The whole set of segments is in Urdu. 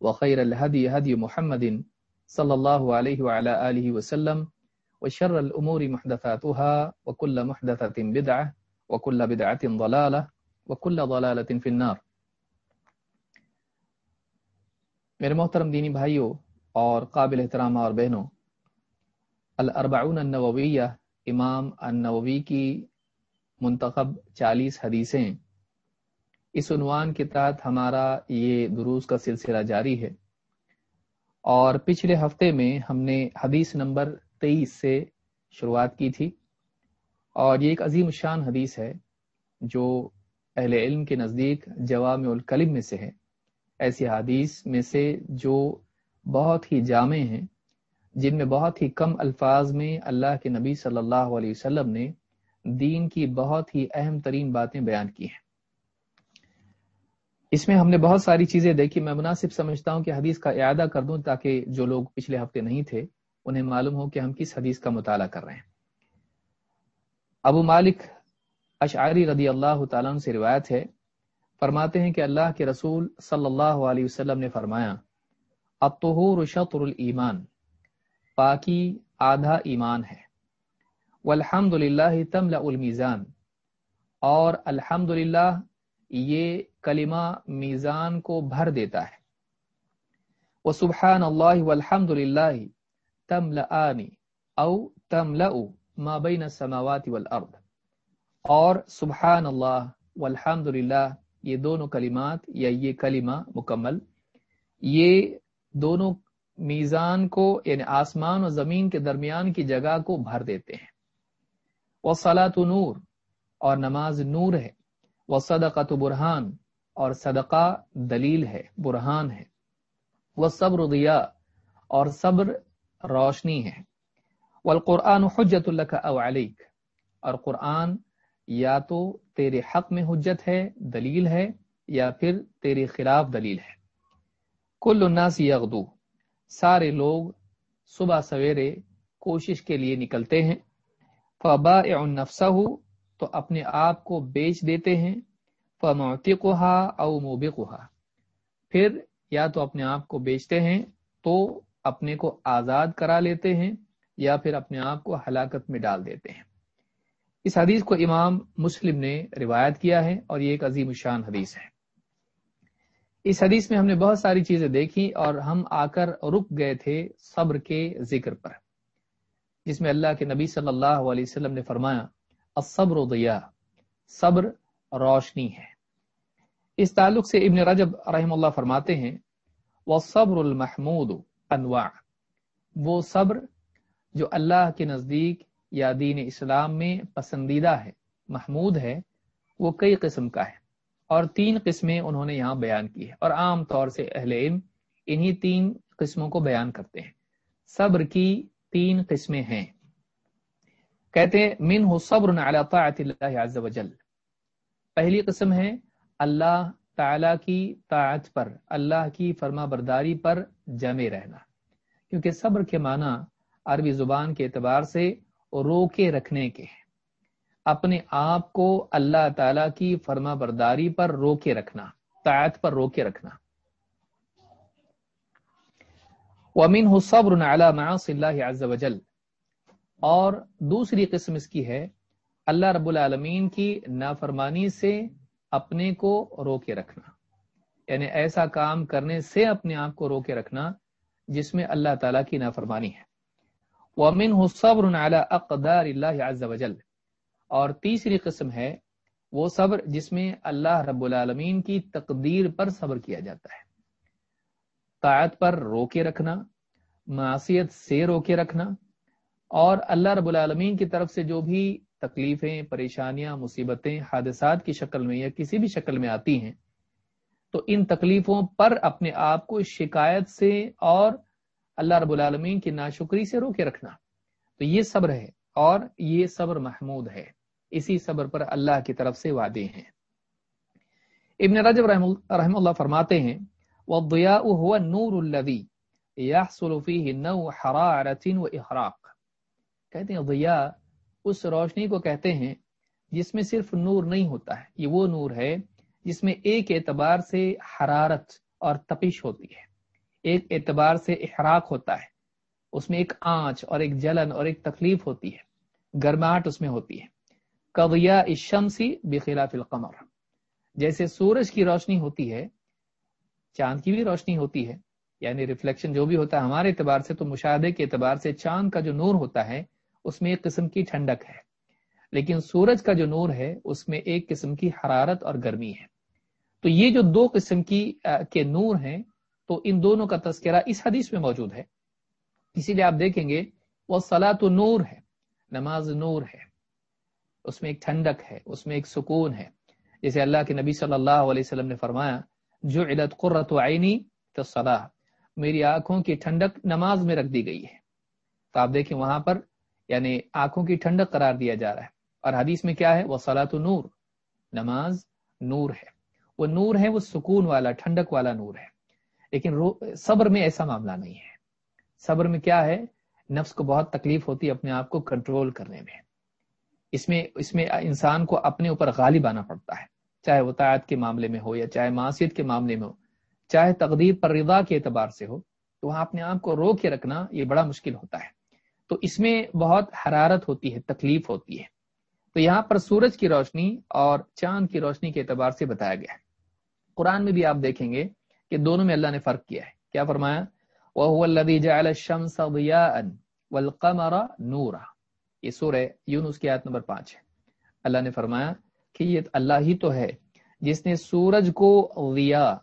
وخير الهدي هدي محمد صلى الله عليه وعلى آله وسلم وشر الأمور محدثاتها وكل محدثة بدعة وكل بدعة ضلالة وكل ضلالة في النار. میرے محترم دینی بھائیوں اور قابل احترام اور بہنوں، الاربعون النوویہ امام النووی کی منتخب چالیس حدیثیں اس عنوان کے تحت ہمارا یہ دروس کا سلسلہ جاری ہے۔ اور پچھلے ہفتے میں ہم نے حدیث نمبر تیئیس سے شروعات کی تھی۔ اور یہ ایک عظیم شان حدیث ہے جو اہل علم کے نزدیک جوام الکلم میں سے ہے۔ ایسی حدیث میں سے جو بہت ہی جامع ہیں، جن میں بہت ہی کم الفاظ میں اللہ کے نبی صلی اللہ علیہ وسلم نے دین کی بہت ہی اہم ترین باتیں بیان کی ہیں۔ اس میں ہم نے بہت ساری چیزیں دیکھی۔ میں مناسب سمجھتا ہوں کہ حدیث کا اعادہ کر دوں تاکہ جو لوگ پچھلے ہفتے نہیں تھے، انہیں معلوم ہو کہ ہم کس حدیث کا مطالعہ کر رہے ہیں۔ ابو مالک اشعری رضی اللہ تعالیٰ سے روایت ہے، فرماتے ہیں کہ اللہ کے رسول صلی اللہ علیہ وسلم نے فرمایا اتحور شطر الایمان، پاکی آدھا ایمان ہے۔ والحمد للہ تملا المیزان، اور الحمد یہ کلمہ میزان کو بھر دیتا ہے۔ وہ سبحان اللہ والحمد للہ تملآنی او تملأ ما بین السماوات والارض۔ اور سبحان اللہ والحمد للہ یہ دونوں کلمات یا یہ کلمہ مکمل، یہ دونوں میزان کو یعنی آسمان و زمین کے درمیان کی جگہ کو بھر دیتے ہیں۔ وہ سلاۃ نور، اور نماز نور ہے۔ وہ صدقۃ برہان اور صدقہ دلیل ہے، برہان ہے۔ وہ صبر دیا اور صبر روشنی ہے۔ والقرآن حجت اللہ کا اولیک اور قرآن یا تو تیرے حق میں حجت ہے، دلیل ہے، یا پھر تیرے خلاف دلیل ہے۔ کل الناس یغدو، سارے لوگ صبح سویرے کوشش کے لیے نکلتے ہیں۔ فبا نفسہ تو اپنے آپ کو بیچ دیتے ہیں۔ فموتقہا او موبقہا پھر یا تو اپنے آپ کو بیچتے ہیں تو اپنے کو آزاد کرا لیتے ہیں یا پھر اپنے آپ کو ہلاکت میں ڈال دیتے ہیں۔ اس حدیث کو امام مسلم نے روایت کیا ہے اور یہ ایک عظیم شان حدیث ہے۔ اس حدیث میں ہم نے بہت ساری چیزیں دیکھی اور ہم آ کر رک گئے تھے صبر کے ذکر پر۔ جس میں اللہ کے نبی صلی اللہ علیہ وسلم نے فرمایا، الصبر ضیاء۔ صبر روشنی ہے۔ اس تعلق سے ابن رجب رحم اللہ فرماتے ہیں وہ صبر المحمود انواع وہ صبر جو اللہ کے نزدیک یا دین اسلام میں پسندیدہ ہے، محمود ہے، وہ کئی قسم کا ہے۔ اور تین قسمیں انہوں نے یہاں بیان کی ہے اور عام طور سے اہل علم انہی تین قسموں کو بیان کرتے ہیں۔ صبر کی تین قسمیں ہیں۔ کہتے ہیں من ہو صبر طاعت اللہ عز و جل پہلی قسم ہے اللہ تعالی کی طاعت پر، اللہ کی فرما برداری پر جمے رہنا۔ کیونکہ صبر کے معنی عربی زبان کے اعتبار سے روکے رکھنے کے ہیں۔ اپنے آپ کو اللہ تعالی کی فرما برداری پر روکے رکھنا، طاعت پر روکے رکھنا۔ ومن صبر على اللہ عز وجل۔ اور دوسری قسم اس کی ہے اللہ رب العالمین کی نافرمانی سے اپنے کو روکے رکھنا۔ یعنی ایسا کام کرنے سے اپنے آپ کو روکے رکھنا جس میں اللہ تعالیٰ کی نافرمانی ہے۔ ومن صبر اقدار اللہ عز وجل۔ اور تیسری قسم ہے وہ صبر جس میں اللہ رب العالمین کی تقدیر پر صبر کیا جاتا ہے۔ طاعت پر روکے رکھنا معاشیت سے روکے رکھنا اور اللہ رب العالمین کی طرف سے جو بھی تکلیفیں، پریشانیاں، مصیبتیں حادثات کی شکل میں یا کسی بھی شکل میں آتی ہیں، تو ان تکلیفوں پر اپنے آپ کو شکایت سے اور اللہ رب العالمین کی ناشکری سے روکے رکھنا۔ تو یہ صبر ہے اور یہ صبر محمود ہے۔ اسی صبر پر اللہ کی طرف سے وعدے ہیں۔ ابن رجب رحم اللہ فرماتے ہیں وَالضِّيَاءُ هُوَ النُّورُ الَّذِي يَحْصُلُ فِيهِ نَوْ حَرَارَةٍ کہتے ہیں، ضیاء اس روشنی کو کہتے ہیں جس میں صرف نور نہیں ہوتا ہے۔ یہ وہ نور ہے جس میں ایک اعتبار سے حرارت اور تپش ہوتی ہے۔ ایک اعتبار سے احراق ہوتا ہے۔ اس میں ایک آنچ اور ایک جلن اور ایک تکلیف ہوتی ہے۔ گرماہٹ اس میں ہوتی ہے۔ قضیا الشمسی بخلاف القمر۔ جیسے سورج کی روشنی ہوتی ہے، چاند کی بھی روشنی ہوتی ہے یعنی ریفلیکشن جو بھی ہوتا ہے، ہمارے اعتبار سے تو مشاہدے کے اعتبار سے چاند کا جو نور ہوتا ہے اس میں ایک قسم کی ٹھنڈک ہے۔ لیکن سورج کا جو نور ہے، اس میں ایک قسم کی حرارت اور گرمی ہے۔ تو یہ جو دو قسم کی کے نور ہیں، تو ان دونوں کا تذکرہ اس حدیث میں موجود ہے۔ اسی لیے آپ دیکھیں گے، وہ سلا تو نور ہے، نماز نور ہے۔ اس میں ایک ٹھنڈک ہے، اس میں ایک سکون ہے۔ جیسے اللہ کے نبی صلی اللہ علیہ وسلم نے فرمایا جو علت قرۃ عینی تو صلاح میری آنکھوں کی ٹھنڈک نماز میں رکھ دی گئی ہے۔ تو آپ دیکھیں وہاں پر یعنی آنکھوں کی ٹھنڈک قرار دیا جا رہا ہے۔ اور حدیث میں کیا ہے؟ وہ سلاۃ نور، نماز نور ہے۔ وہ نور ہے، وہ سکون والا، ٹھنڈک والا نور ہے۔ لیکن صبر میں ایسا معاملہ نہیں ہے۔ صبر میں کیا ہے؟ نفس کو بہت تکلیف ہوتی ہے اپنے آپ کو کنٹرول کرنے میں۔ اس میں اس میں انسان کو اپنے اوپر غالب آنا پڑتا ہے۔ چاہے وہ تعت کے معاملے میں ہو یا چاہے معاشیت کے معاملے میں ہو، چاہے تقدیر پر رضا کے اعتبار سے ہو، تو وہاں اپنے آپ کو رو کے رکھنا یہ بڑا مشکل ہوتا ہے۔ تو اس میں بہت حرارت ہوتی ہے، تکلیف ہوتی ہے۔ تو یہاں پر سورج کی روشنی اور چاند کی روشنی کے اعتبار سے بتایا گیا ہے۔ قرآن میں بھی آپ دیکھیں گے کہ دونوں میں اللہ نے فرق کیا ہے۔ کیا فرمایا؟ وَهُوَ الَّذِي جَعَلَ الشَّمْسَ ضِيَاءً وَالْقَمَرَ نُورًا۔ یہ سورہ یونس کی آیت نمبر پانچ ہے۔ اللہ نے فرمایا کہ یہ اللہ ہی تو ہے جس نے سورج کو ضیاء،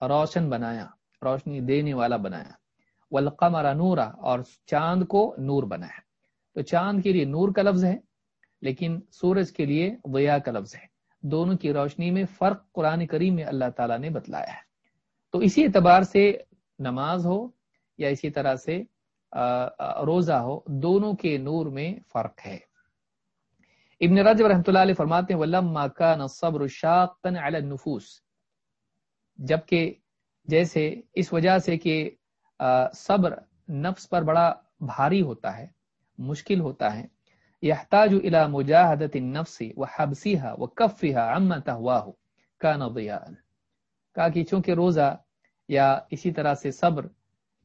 روشن بنایا، روشنی دینے والا بنایا۔ والقمر نورا اور چاند کو نور بنایا تو چاند کے لیے نور کا لفظ ہے، لیکن سورج کے لیے ضیاء کا لفظ ہے۔ دونوں کی روشنی میں فرق قرآن کریم میں اللہ تعالیٰ نے بتلایا ہے۔ تو اسی اعتبار سے نماز ہو یا اسی طرح سے روزہ ہو، دونوں کے نور میں فرق ہے۔ ابن رجب رحمۃ اللہ علیہ فرماتے ہیں، وَلَمَّا كَانَ الصَّبْرُ شَاقًا عَلَى النُّفُوسِ۔ جبکہ جیسے اس وجہ سے کہ صبر نفس پر بڑا بھاری ہوتا ہے، مشکل ہوتا ہے۔ يحتاج الى مجاهده النفس وحبسها وكفها عما تهواه كان ضياء کہا کہ چونکہ روزہ یا اسی طرح سے صبر،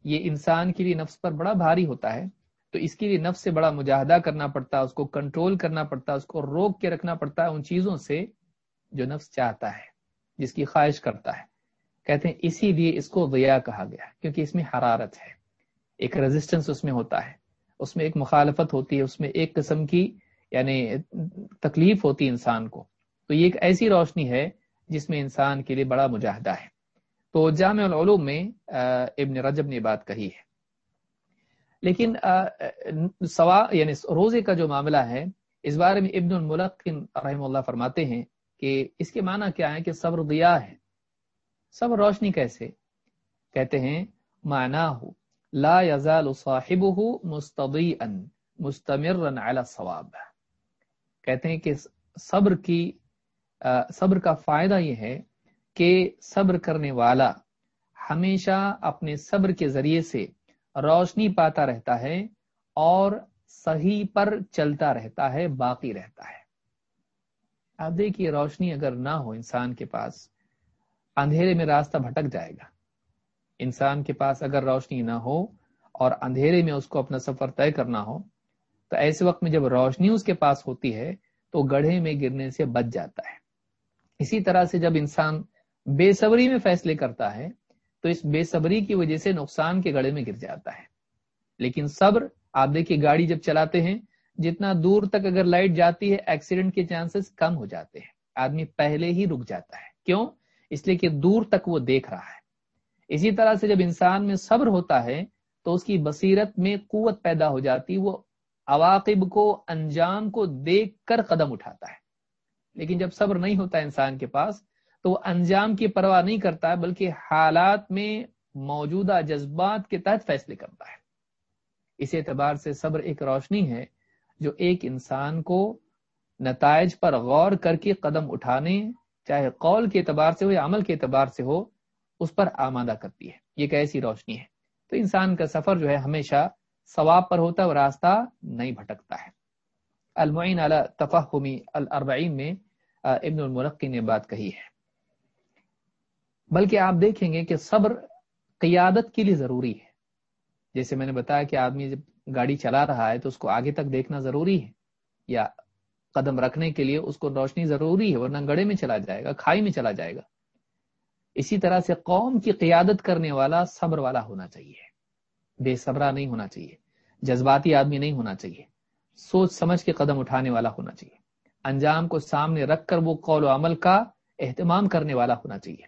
یہ انسان کے لیے نفس پر بڑا بھاری ہوتا ہے، تو اس کے لیے نفس سے بڑا مجاہدہ کرنا پڑتا ہے اس کو کنٹرول کرنا پڑتا ہے اس کو روک کے رکھنا پڑتا ہے ان چیزوں سے جو نفس چاہتا ہے، جس کی خواہش کرتا ہے۔ کہتے ہیں اسی لیے اس کو ضیاء کہا گیا کیونکہ اس میں حرارت ہے۔ ایک ریزسٹنس اس میں ہوتا ہے۔ اس میں ایک مخالفت ہوتی ہے، اس میں ایک قسم کی یعنی تکلیف ہوتی ہے انسان کو۔ تو یہ ایک ایسی روشنی ہے جس میں انسان کے لیے بڑا مجاہدہ ہے۔ تو جامع العلوم میں ابن رجب نے بات کہی ہے۔ لیکن سوا یعنی روزے کا جو معاملہ ہے، اس بارے میں ابن الملقن رحم اللہ فرماتے ہیں کہ اس کے معنی کیا ہے کہ صبر دیا ہے۔ صبر روشنی کیسے؟ کہتے ہیں معنی ہو لا يزال صاحبه مستضيئا مستمرا على الصواب. کہتے ہیں کہ صبر کی صبر کا فائدہ یہ ہے کہ صبر کرنے والا ہمیشہ اپنے صبر کے ذریعے سے روشنی پاتا رہتا ہے اور صحیح پر چلتا رہتا ہے، باقی رہتا ہے۔ آپ دیکھیے، روشنی اگر نہ ہو انسان کے پاس اندھیرے میں راستہ بھٹک جائے گا۔ انسان کے پاس اگر روشنی نہ ہو اور اندھیرے میں اس کو اپنا سفر طے کرنا ہو، تو ایسے وقت میں جب روشنی اس کے پاس ہوتی ہے، تو گڑھے میں گرنے سے بچ جاتا ہے۔ اسی طرح سے جب انسان بے صبری میں فیصلے کرتا ہے، تو اس بے صبری کی وجہ سے نقصان کے گڑھے میں گر جاتا ہے۔ لیکن صبر، آپ دیکھیے گاڑی جب چلاتے ہیں، جتنا دور تک اگر لائٹ جاتی ہے، ایکسیڈنٹ کے چانسز کم ہو جاتے ہیں۔ آدمی پہلے ہی رک جاتا ہے۔ کیوں؟ اس لیے کہ دور تک وہ دیکھ رہا ہے۔ اسی طرح سے جب انسان میں صبر ہوتا ہے، تو اس کی بصیرت میں قوت پیدا ہو جاتی، وہ عواقب کو، انجام کو دیکھ کر قدم اٹھاتا ہے۔ لیکن جب صبر نہیں ہوتا انسان کے پاس، تو وہ انجام کی پرواہ نہیں کرتا، بلکہ حالات میں موجودہ جذبات کے تحت فیصلے کرتا ہے۔ اس اعتبار سے صبر ایک روشنی ہے جو ایک انسان کو نتائج پر غور کر کے قدم اٹھانے چاہے قول کے اعتبار سے ہو یا عمل کے اعتبار سے ہو، اس پر آمادہ کرتی ہے۔ یہ ایک ایسی روشنی ہے۔ تو انسان کا سفر جو ہے ہمیشہ ثواب پر ہوتا ہے اور راستہ نہیں بھٹکتا ہے۔ المعین علی تفہمی الاربعین میں ابن المرقی نے بات کہی ہے۔ بلکہ آپ دیکھیں گے کہ صبر قیادت کے لیے ضروری ہے۔ جیسے میں نے بتایا کہ آدمی جب گاڑی چلا رہا ہے تو اس کو آگے تک دیکھنا ضروری ہے یا قدم رکھنے کے لیے اس کو روشنی ضروری ہے، ورنہ گڑے میں چلا جائے گا، کھائی میں چلا جائے گا۔ اسی طرح سے قوم کی قیادت کرنے والا صبر والا ہونا چاہیے۔ بے صبرا نہیں ہونا چاہیے۔ جذباتی آدمی نہیں ہونا چاہیے۔ سوچ سمجھ کے قدم اٹھانے والا ہونا چاہیے۔ انجام کو سامنے رکھ کر وہ قول و عمل کا اہتمام کرنے والا ہونا چاہیے۔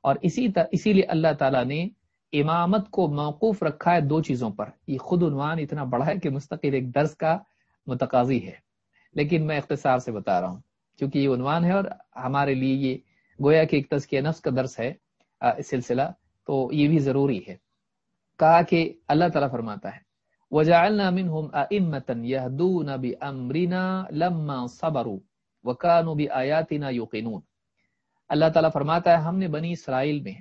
اور اسی اسی لیے اللہ تعالیٰ نے امامت کو موقوف رکھا ہے دو چیزوں پر۔ یہ خود عنوان اتنا بڑا ہے کہ مستقل ایک درس کا متقاضی ہے۔ لیکن میں اختصار سے بتا رہا ہوں، کیونکہ یہ عنوان ہے اور ہمارے لیے یہ گویا کہ ایک تزکیہ نفس کا درس ہے سلسلہ، تو یہ بھی ضروری ہے۔ کہا کہ اللہ تعالیٰ فرماتا ہے، وجعلنا منهم ائمه يهدون بامرنا لما صبروا وكانوا باياتنا يوقنون۔ اللہ تعالیٰ فرماتا ہے، ہم نے بنی اسرائیل میں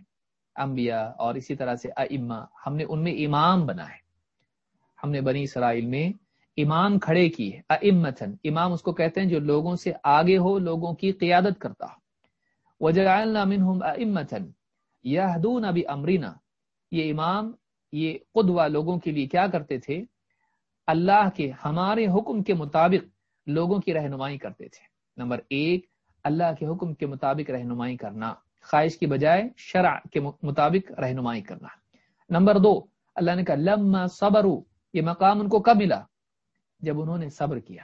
انبیاء اور اسی طرح سے ائمہ، ہم نے ان میں امام بنا ہے۔ ہم نے بنی اسرائیل میں امام کھڑے کی ہے ائمتن امام اس کو کہتے ہیں جو لوگوں سے آگے ہو، لوگوں کی قیادت کرتا۔ ہو وجعلنا منهم ائمه يهدون بامرنا یہ امام، یہ قدوہ لوگوں کے لیے کیا کرتے تھے؟ اللہ کے، ہمارے حکم کے مطابق لوگوں کی رہنمائی کرتے تھے۔ نمبر ایک، اللہ کے حکم کے مطابق رہنمائی کرنا۔ خواہش کی بجائے شرع کے مطابق رہنمائی کرنا۔ نمبر دو، اللہ نے کہا، لما صبر یہ مقام ان کو کب ملا؟ جب انہوں نے صبر کیا،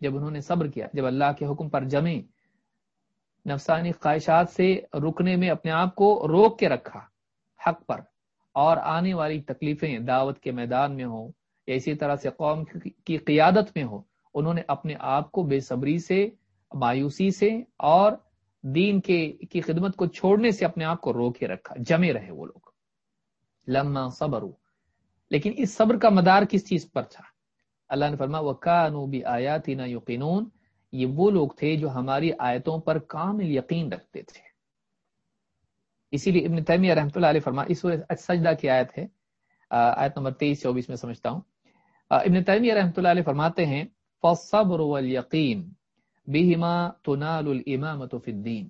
جب انہوں نے صبر کیا، جب اللہ کے حکم پر جمے، نفسانی خواہشات سے رکنے میں اپنے آپ کو روک کے رکھا حق پر، اور آنے والی تکلیفیں دعوت کے میدان میں ہوں، یا اسی طرح سے قوم کی قیادت میں ہو انہوں نے اپنے آپ کو بے صبری سے، مایوسی سے، اور دین کے، کی خدمت کو چھوڑنے سے اپنے آپ کو روکے رکھا، جمے رہے وہ لوگ۔ لما صبر لیکن اس صبر کا مدار کس چیز پر تھا؟ اللہ نے فرما وہ کانوبی آیاتی یقینون یہ وہ لوگ تھے جو ہماری آیتوں پر کامل یقین رکھتے تھے۔ اسی لیے ابن تیمیہ رحمۃ اللہ علیہ فرما اس سجدہ کی آیت ہے۔ آیت نمبر تیئیس چوبیس میں سمجھتا ہوں۔ ابن تیمیہ رحمۃ اللہ علیہ فرماتے ہیں فصبر والیقین بہما تنال الامامت فی الدین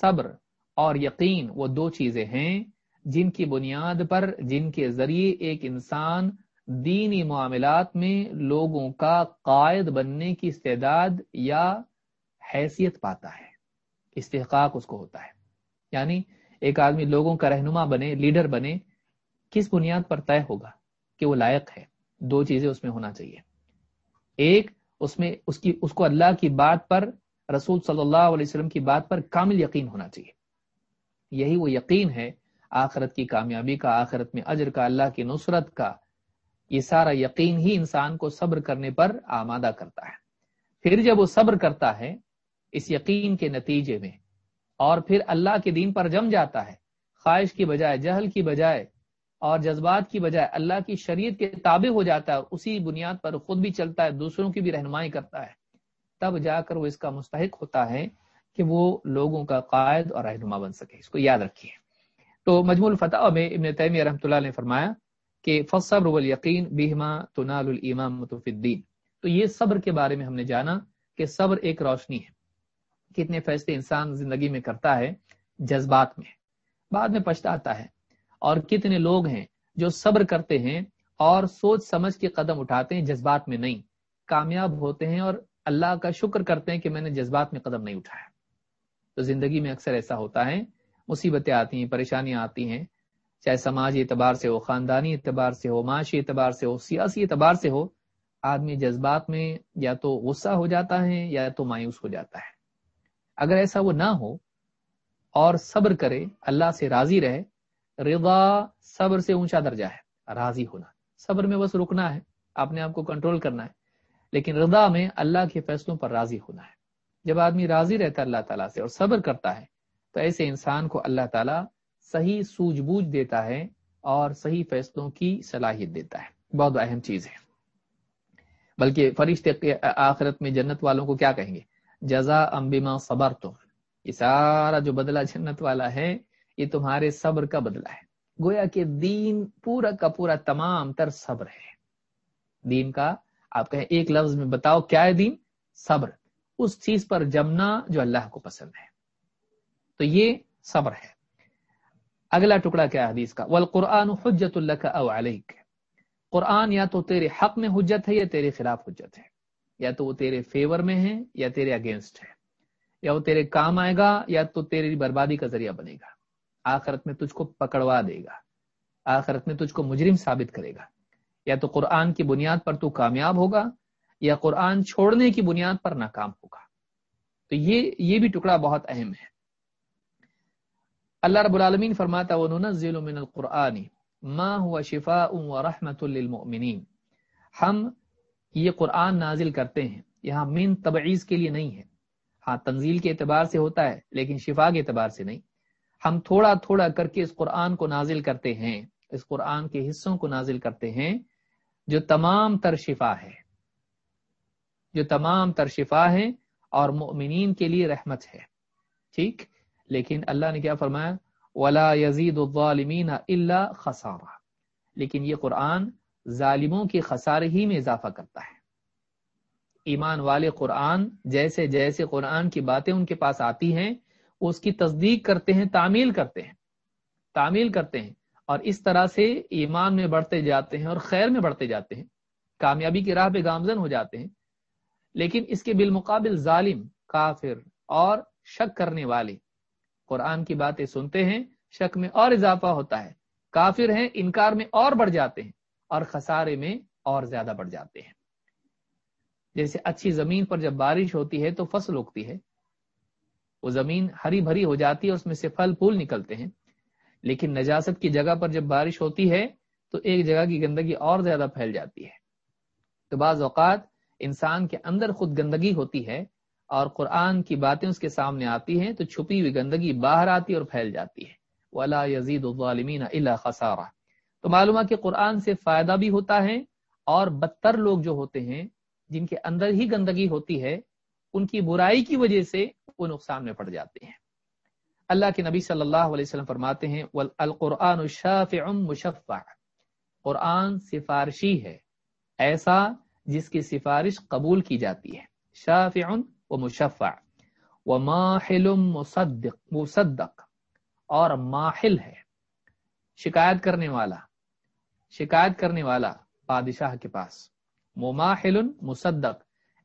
صبر اور یقین وہ دو چیزیں ہیں جن کی بنیاد پر، جن کے ذریعے ایک انسان دینی معاملات میں لوگوں کا قائد بننے کی استعداد یا حیثیت پاتا ہے، استحقاق اس کو ہوتا ہے۔ یعنی ایک آدمی لوگوں کا رہنما بنے، لیڈر بنے، کس بنیاد پر طے ہوگا کہ وہ لائق ہے؟ دو چیزیں اس میں ہونا چاہیے۔ ایک، اس میں اس کی، اس کو اللہ کی بات پر، رسول صلی اللہ علیہ وسلم کی بات پر کامل یقین ہونا چاہیے۔ یہی وہ یقین ہے، آخرت کی کامیابی کا، آخرت میں اجر کا، اللہ کی نصرت کا یہ سارا یقین ہی انسان کو صبر کرنے پر آمادہ کرتا ہے۔ پھر جب وہ صبر کرتا ہے، اس یقین کے نتیجے میں اور پھر اللہ کے دین پر جم جاتا ہے۔ خواہش کی بجائے، جہل کی بجائے اور جذبات کی بجائے اللہ کی شریعت کے تابع ہو جاتا ہے۔ اور اسی بنیاد پر خود بھی چلتا ہے، دوسروں کی بھی رہنمائی کرتا ہے۔ تب جا کر وہ اس کا مستحق ہوتا ہے کہ وہ لوگوں کا قائد اور رہنما بن سکے۔ اس کو یاد رکھیے۔ تو مجموع الفتح میں ابن تیمیہ رحمۃ اللہ نے فرمایا کہ فصبر والیقین بہما تنال الامام الدین تو یہ صبر کے بارے میں ہم نے جانا کہ صبر ایک روشنی ہے۔ کتنے فیصلے انسان زندگی میں کرتا ہے جذبات میں۔ بعد میں پچھتاتا ہے۔ اور کتنے لوگ ہیں جو صبر کرتے ہیں اور سوچ سمجھ کے قدم اٹھاتے ہیں جذبات میں نہیں۔ کامیاب ہوتے ہیں اور اللہ کا شکر کرتے ہیں کہ میں نے جذبات میں قدم نہیں اٹھایا۔ تو زندگی میں اکثر ایسا ہوتا ہے۔ مصیبتیں آتی ہیں، پریشانیاں آتی ہیں۔ چاہے سماجی اعتبار سے ہو، خاندانی اعتبار سے ہو، معاشی اعتبار سے ہو، سیاسی اعتبار سے ہو، آدمی جذبات میں یا تو غصہ ہو جاتا ہے یا تو مایوس ہو جاتا ہے۔ اگر ایسا وہ نہ ہو اور صبر کرے، اللہ سے راضی رہے، رضا صبر سے اونچا درجہ ہے، راضی ہونا۔ صبر میں بس رکنا ہے، اپنے آپ کو کنٹرول کرنا ہے، لیکن رضا میں اللہ کے فیصلوں پر راضی ہونا ہے۔ جب آدمی راضی رہتا ہے اللہ تعالیٰ سے اور صبر کرتا ہے، تو ایسے انسان کو اللہ تعالیٰ صحیح سوجھ بوجھ دیتا ہے اور صحیح فیصلوں کی صلاحیت دیتا ہے۔ بہت اہم چیز ہے۔ بلکہ فرشتے آخرت میں جنت والوں کو کیا کہیں گے؟ جزا امبیما صبر تو یہ سارا جو بدلہ جنت والا ہے، یہ تمہارے صبر کا بدلہ ہے۔ گویا کہ دین پورا کا پورا تمام تر صبر ہے۔ دین کا، آپ کہیں ایک لفظ میں بتاؤ، کیا ہے دین؟ صبر۔ اس چیز پر جمنا جو اللہ کو پسند ہے۔ تو یہ صبر ہے۔ اگلا ٹکڑا کیا حدیث کا؟ والقرآن حجت اللہ کا او علیک قرآن یا تو تیرے حق میں حجت ہے یا تیرے خلاف حجت ہے۔ یا تو وہ تیرے فیور میں ہے یا تیرے اگینسٹ ہے۔ یا وہ تیرے کام آئے گا یا تو تیری بربادی کا ذریعہ بنے گا۔ آخرت میں تجھ کو پکڑوا دے گا۔ آخرت میں تجھ کو مجرم ثابت کرے گا۔ یا تو قرآن کی بنیاد پر تو کامیاب ہوگا یا قرآن چھوڑنے کی بنیاد پر ناکام ہوگا۔ تو یہ یہ بھی ٹکڑا بہت اہم ہے۔ اللہ رب العالمین فرماتا وَنُنَزِّلُ مِنَ الْقُرْآنِ مَا هُوَ شِفَاءٌ وَرَحْمَةٌ لِلْمُؤْمِنِينَ۔ ہم یہ قرآن نازل کرتے ہیں، یہاں من تبعیض کے لیے نہیں ہے۔ ہاں تنزیل کے اعتبار سے ہوتا ہے، لیکن شفا کے اعتبار سے نہیں۔ ہم تھوڑا تھوڑا کر کے اس قرآن کو نازل کرتے ہیں، اس قرآن کے حصوں کو نازل کرتے ہیں، جو تمام تر شفا ہے۔ جو تمام تر شفا ہے اور مؤمنین کے لیے رحمت ہے۔ ٹھیک؟ لیکن اللہ نے کیا فرمایا؟ ولا یزید الظالمین اللہ خسارہ لیکن یہ قرآن ظالموں کے خسارے ہی میں اضافہ کرتا ہے۔ ایمان والے قرآن جیسے جیسے قرآن کی باتیں ان کے پاس آتی ہیں، اس کی تصدیق کرتے ہیں، تعمیل کرتے ہیں۔ تعمیل کرتے ہیں۔ اور اس طرح سے ایمان میں بڑھتے جاتے ہیں اور خیر میں بڑھتے جاتے ہیں۔ کامیابی کی راہ پہ گامزن ہو جاتے ہیں۔ لیکن اس کے بالمقابل ظالم، کافر اور شک کرنے والے قرآن کی باتیں سنتے ہیں، شک میں اور اضافہ ہوتا ہے۔ کافر ہیں، انکار میں اور بڑھ جاتے ہیں اور خسارے میں اور زیادہ بڑھ جاتے ہیں۔ جیسے اچھی زمین پر جب بارش ہوتی ہے تو فصل اگتی ہے۔ وہ زمین ہری بھری ہو جاتی ہے، اس میں سے پھل پھول نکلتے ہیں۔ لیکن نجاست کی جگہ پر جب بارش ہوتی ہے تو ایک جگہ کی گندگی اور زیادہ پھیل جاتی ہے۔ تو بعض اوقات انسان کے اندر خود گندگی ہوتی ہے اور قرآن کی باتیں اس کے سامنے آتی ہیں تو چھپی ہوئی گندگی باہر آتی اور پھیل جاتی ہے۔ ولا یزید الظالمین اللہ خسارہ تو معلومہ کہ قرآن سے فائدہ بھی ہوتا ہے اور بدتر لوگ جو ہوتے ہیں، جن کے اندر ہی گندگی ہوتی ہے، ان کی برائی کی وجہ سے وہ نقصان میں پڑ جاتے ہیں۔ اللہ کے نبی صلی اللہ علیہ وسلم فرماتے ہیں القرآن شافع مشفع۔ قرآن سفارشی ہے، ایسا جس کی سفارش قبول کی جاتی ہے۔ شافع و مشفع و ماحل مصدق مصدق. اور ماحل ہے. شکایت کرنے والا، شکایت کرنے والا بادشاہ کے پاس. مماحل مصدق.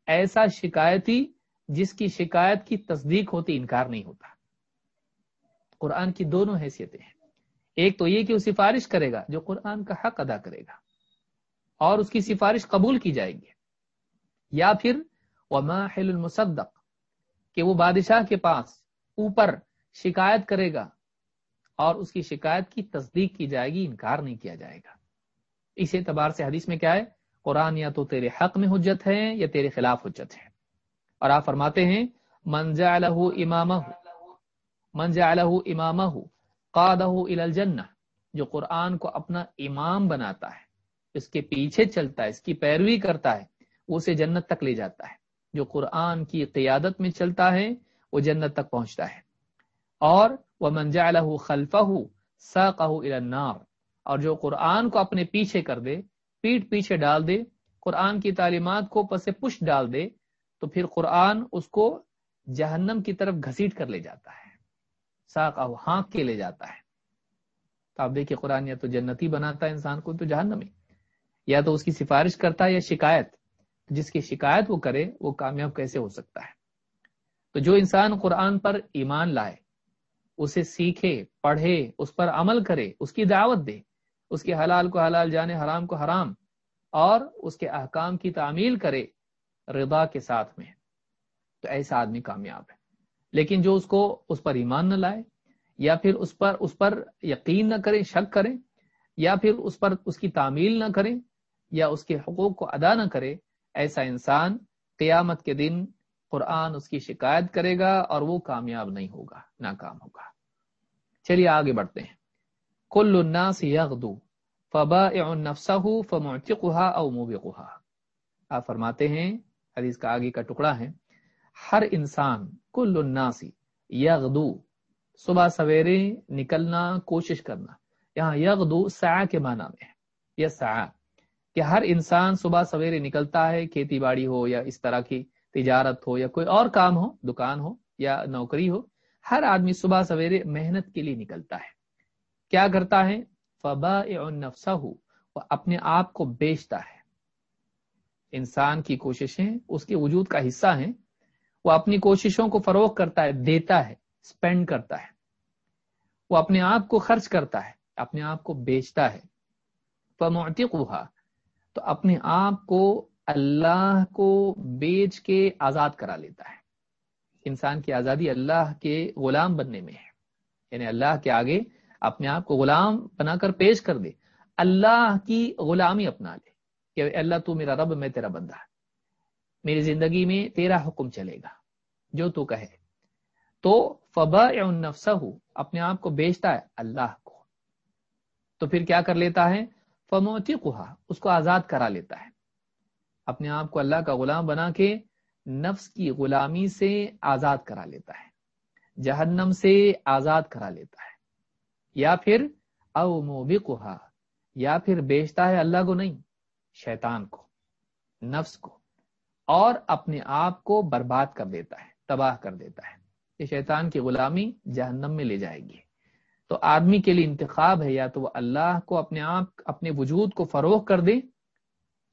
ایسا شکایتی جس کی شکایت کی تصدیق ہوتی، انکار نہیں ہوتا. قرآن کی دونوں حیثیتیں ہیں. ایک تو یہ کہ وہ سفارش کرے گا، جو قرآن کا حق ادا کرے گا، اور اس کی سفارش قبول کی جائے گی. یا پھر وہ المصدق کہ وہ بادشاہ کے پاس اوپر شکایت کرے گا اور اس کی شکایت کی تصدیق کی جائے گی، انکار نہیں کیا جائے گا۔ اس اعتبار سے حدیث میں کیا ہے؟ قرآن یا تو تیرے حق میں حجت ہے یا تیرے خلاف حجت ہے۔ اور آپ فرماتے ہیں منجا امام منجا امام قادہ الجنہ، جو قرآن کو اپنا امام بناتا ہے، اس کے پیچھے چلتا ہے، اس کی پیروی کرتا ہے، وہ اسے جنت تک لے جاتا ہے۔ جو قرآن کی قیادت میں چلتا ہے، وہ جنت تک پہنچتا ہے۔ اور وہ منجا خلفہ ساقہ النار۔ اور جو قرآن کو اپنے پیچھے کر دے، پیٹ پیچھے ڈال دے، قرآن کی تعلیمات کو پس پش ڈال دے، تو پھر قرآن اس کو جہنم کی طرف گھسیٹ کر لے جاتا ہے۔ ساقہ ہانک کے لے جاتا ہے۔ تو آپ دیکھیے، قرآن یا تو جنتی بناتا ہے انسان کو، تو جہنمی۔ یا تو اس کی سفارش کرتا ہے یا شکایت۔ جس کی شکایت وہ کرے، وہ کامیاب کیسے ہو سکتا ہے؟ تو جو انسان قرآن پر ایمان لائے، اسے سیکھے، پڑھے، اس پر عمل کرے، اس کی دعوت دے، اس کے حلال کو حلال جانے، حرام کو حرام، اور اس کے احکام کی تعمیل کرے رضا کے ساتھ میں، تو ایسا آدمی کامیاب ہے۔ لیکن جو اس کو اس پر ایمان نہ لائے، یا پھر اس پر اس پر یقین نہ کریں، شک کریں، یا پھر اس پر اس کی تعمیل نہ کریں، یا اس کے حقوق کو ادا نہ کرے ایسا انسان قیامت کے دن قرآن اس کی شکایت کرے گا اور وہ کامیاب نہیں ہوگا، ناکام ہوگا۔ چلیے آگے بڑھتے ہیں۔ کل الناس یغدو، فبائع نفسه فمعتقها او موبقها آپ فرماتے ہیں، حدیث کا آگے کا ٹکڑا ہے، ہر انسان کل الناس یغدو، صبح سویرے نکلنا، کوشش کرنا۔ یہاں یغدو سا کے معنی میں ہے یہ سا کہ ہر انسان صبح سویرے نکلتا ہے، کھیتی باڑی ہو یا اس طرح کی تجارت ہو یا کوئی اور کام ہو، دکان ہو یا نوکری ہو، ہر آدمی صبح سویرے محنت کے لیے نکلتا ہے۔ کیا کرتا ہے؟ فبا نفسہ ہو وہ اپنے آپ کو بیچتا ہے۔ انسان کی کوششیں اس کے وجود کا حصہ ہیں۔ وہ اپنی کوششوں کو فروغ کرتا ہے، دیتا ہے اسپینڈ کرتا ہے۔ وہ اپنے آپ کو خرچ کرتا ہے، اپنے آپ کو بیچتا ہے۔ تو اپنے آپ کو اللہ کو بیچ کے آزاد کرا لیتا ہے۔ انسان کی آزادی اللہ کے غلام بننے میں ہے۔ یعنی اللہ کے آگے اپنے آپ کو غلام بنا کر پیش کر دے۔ اللہ کی غلامی اپنا لے کہ اللہ تو میرا رب، میں تیرا بندہ میری زندگی میں تیرا حکم چلے گا۔ جو تو کہے۔ تو فبا نفسہ، اپنے آپ کو بیچتا ہے اللہ کو۔ تو پھر کیا کر لیتا ہے؟ فموتی اس کو آزاد کرا لیتا ہے۔ اپنے آپ کو اللہ کا غلام بنا کے نفس کی غلامی سے آزاد کرا لیتا ہے۔ جہنم سے آزاد کرا لیتا ہے۔ یا پھر او موبقہا یا پھر بیچتا ہے اللہ کو نہیں، شیطان کو، نفس کو۔ اور اپنے آپ کو برباد کر دیتا ہے، تباہ کر دیتا ہے۔ یہ شیطان کی غلامی جہنم میں لے جائے گی۔ تو آدمی کے لیے انتخاب ہے، یا تو وہ اللہ کو اپنے آپ، اپنے وجود کو فروغ کر دے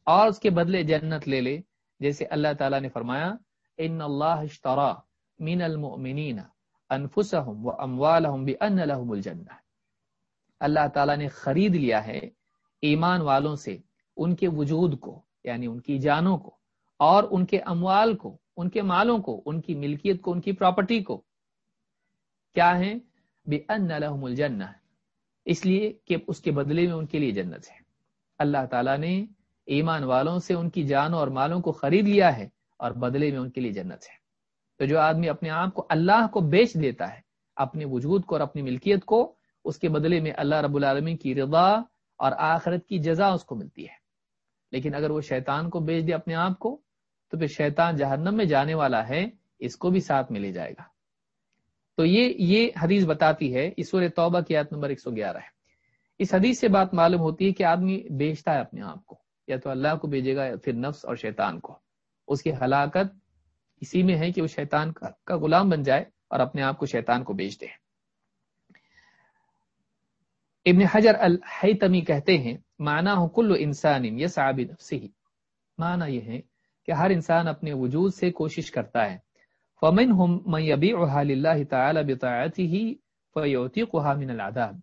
اور اس کے بدلے جنت لے لے۔ جیسے اللہ تعالیٰ نے فرمایا، ان اللہ اشترا من المؤمنین انفسهم واموالهم بان لهم الجنہ۔ اللہ تعالیٰ نے خرید لیا ہے ایمان والوں سے ان کے وجود کو یعنی ان کی جانوں کو، اور ان کے اموال کو، ان کے مالوں کو، ان کی ملکیت کو، ان کی پراپرٹی کو۔ کیا ہے بے ان الجنہ اس لیے کہ اس کے بدلے میں ان کے لیے جنت ہے۔ اللہ تعالیٰ نے ایمان والوں سے ان کی جانوں اور مالوں کو خرید لیا ہے اور بدلے میں ان کے لیے جنت ہے۔ تو جو آدمی اپنے آپ کو اللہ کو بیچ دیتا ہے، اپنے وجود کو اور اپنی ملکیت کو، اس کے بدلے میں اللہ رب العالمین کی رضا اور آخرت کی جزا اس کو ملتی ہے۔ لیکن اگر وہ شیطان کو بیچ دے اپنے آپ کو، تو پھر شیطان جہنم میں جانے والا ہے، اس کو بھی ساتھ میں لے جائے گا۔ تو یہ یہ حدیث بتاتی ہے اس توبہ کی آیت نمبر 111 ہے۔ اس حدیث سے بات معلوم ہوتی ہے کہ آدمی بیچتا ہے اپنے آپ کو، یا تو اللہ کو بھیجے گا یا پھر نفس اور شیطان کو۔ اس کی ہلاکت اسی میں ہے کہ وہ شیطان کا غلام بن جائے اور اپنے آپ کو شیطان کو بیچ دے۔ ابن حجر الحیتمی کہتے ہیں معنی ہو کل انسان یہ نفسی ہی معنی یہ ہے کہ ہر انسان اپنے وجود سے کوشش کرتا ہے۔ فمن ہم من يبيعها لله تعالی بطاعته فيعتقها من العذاب۔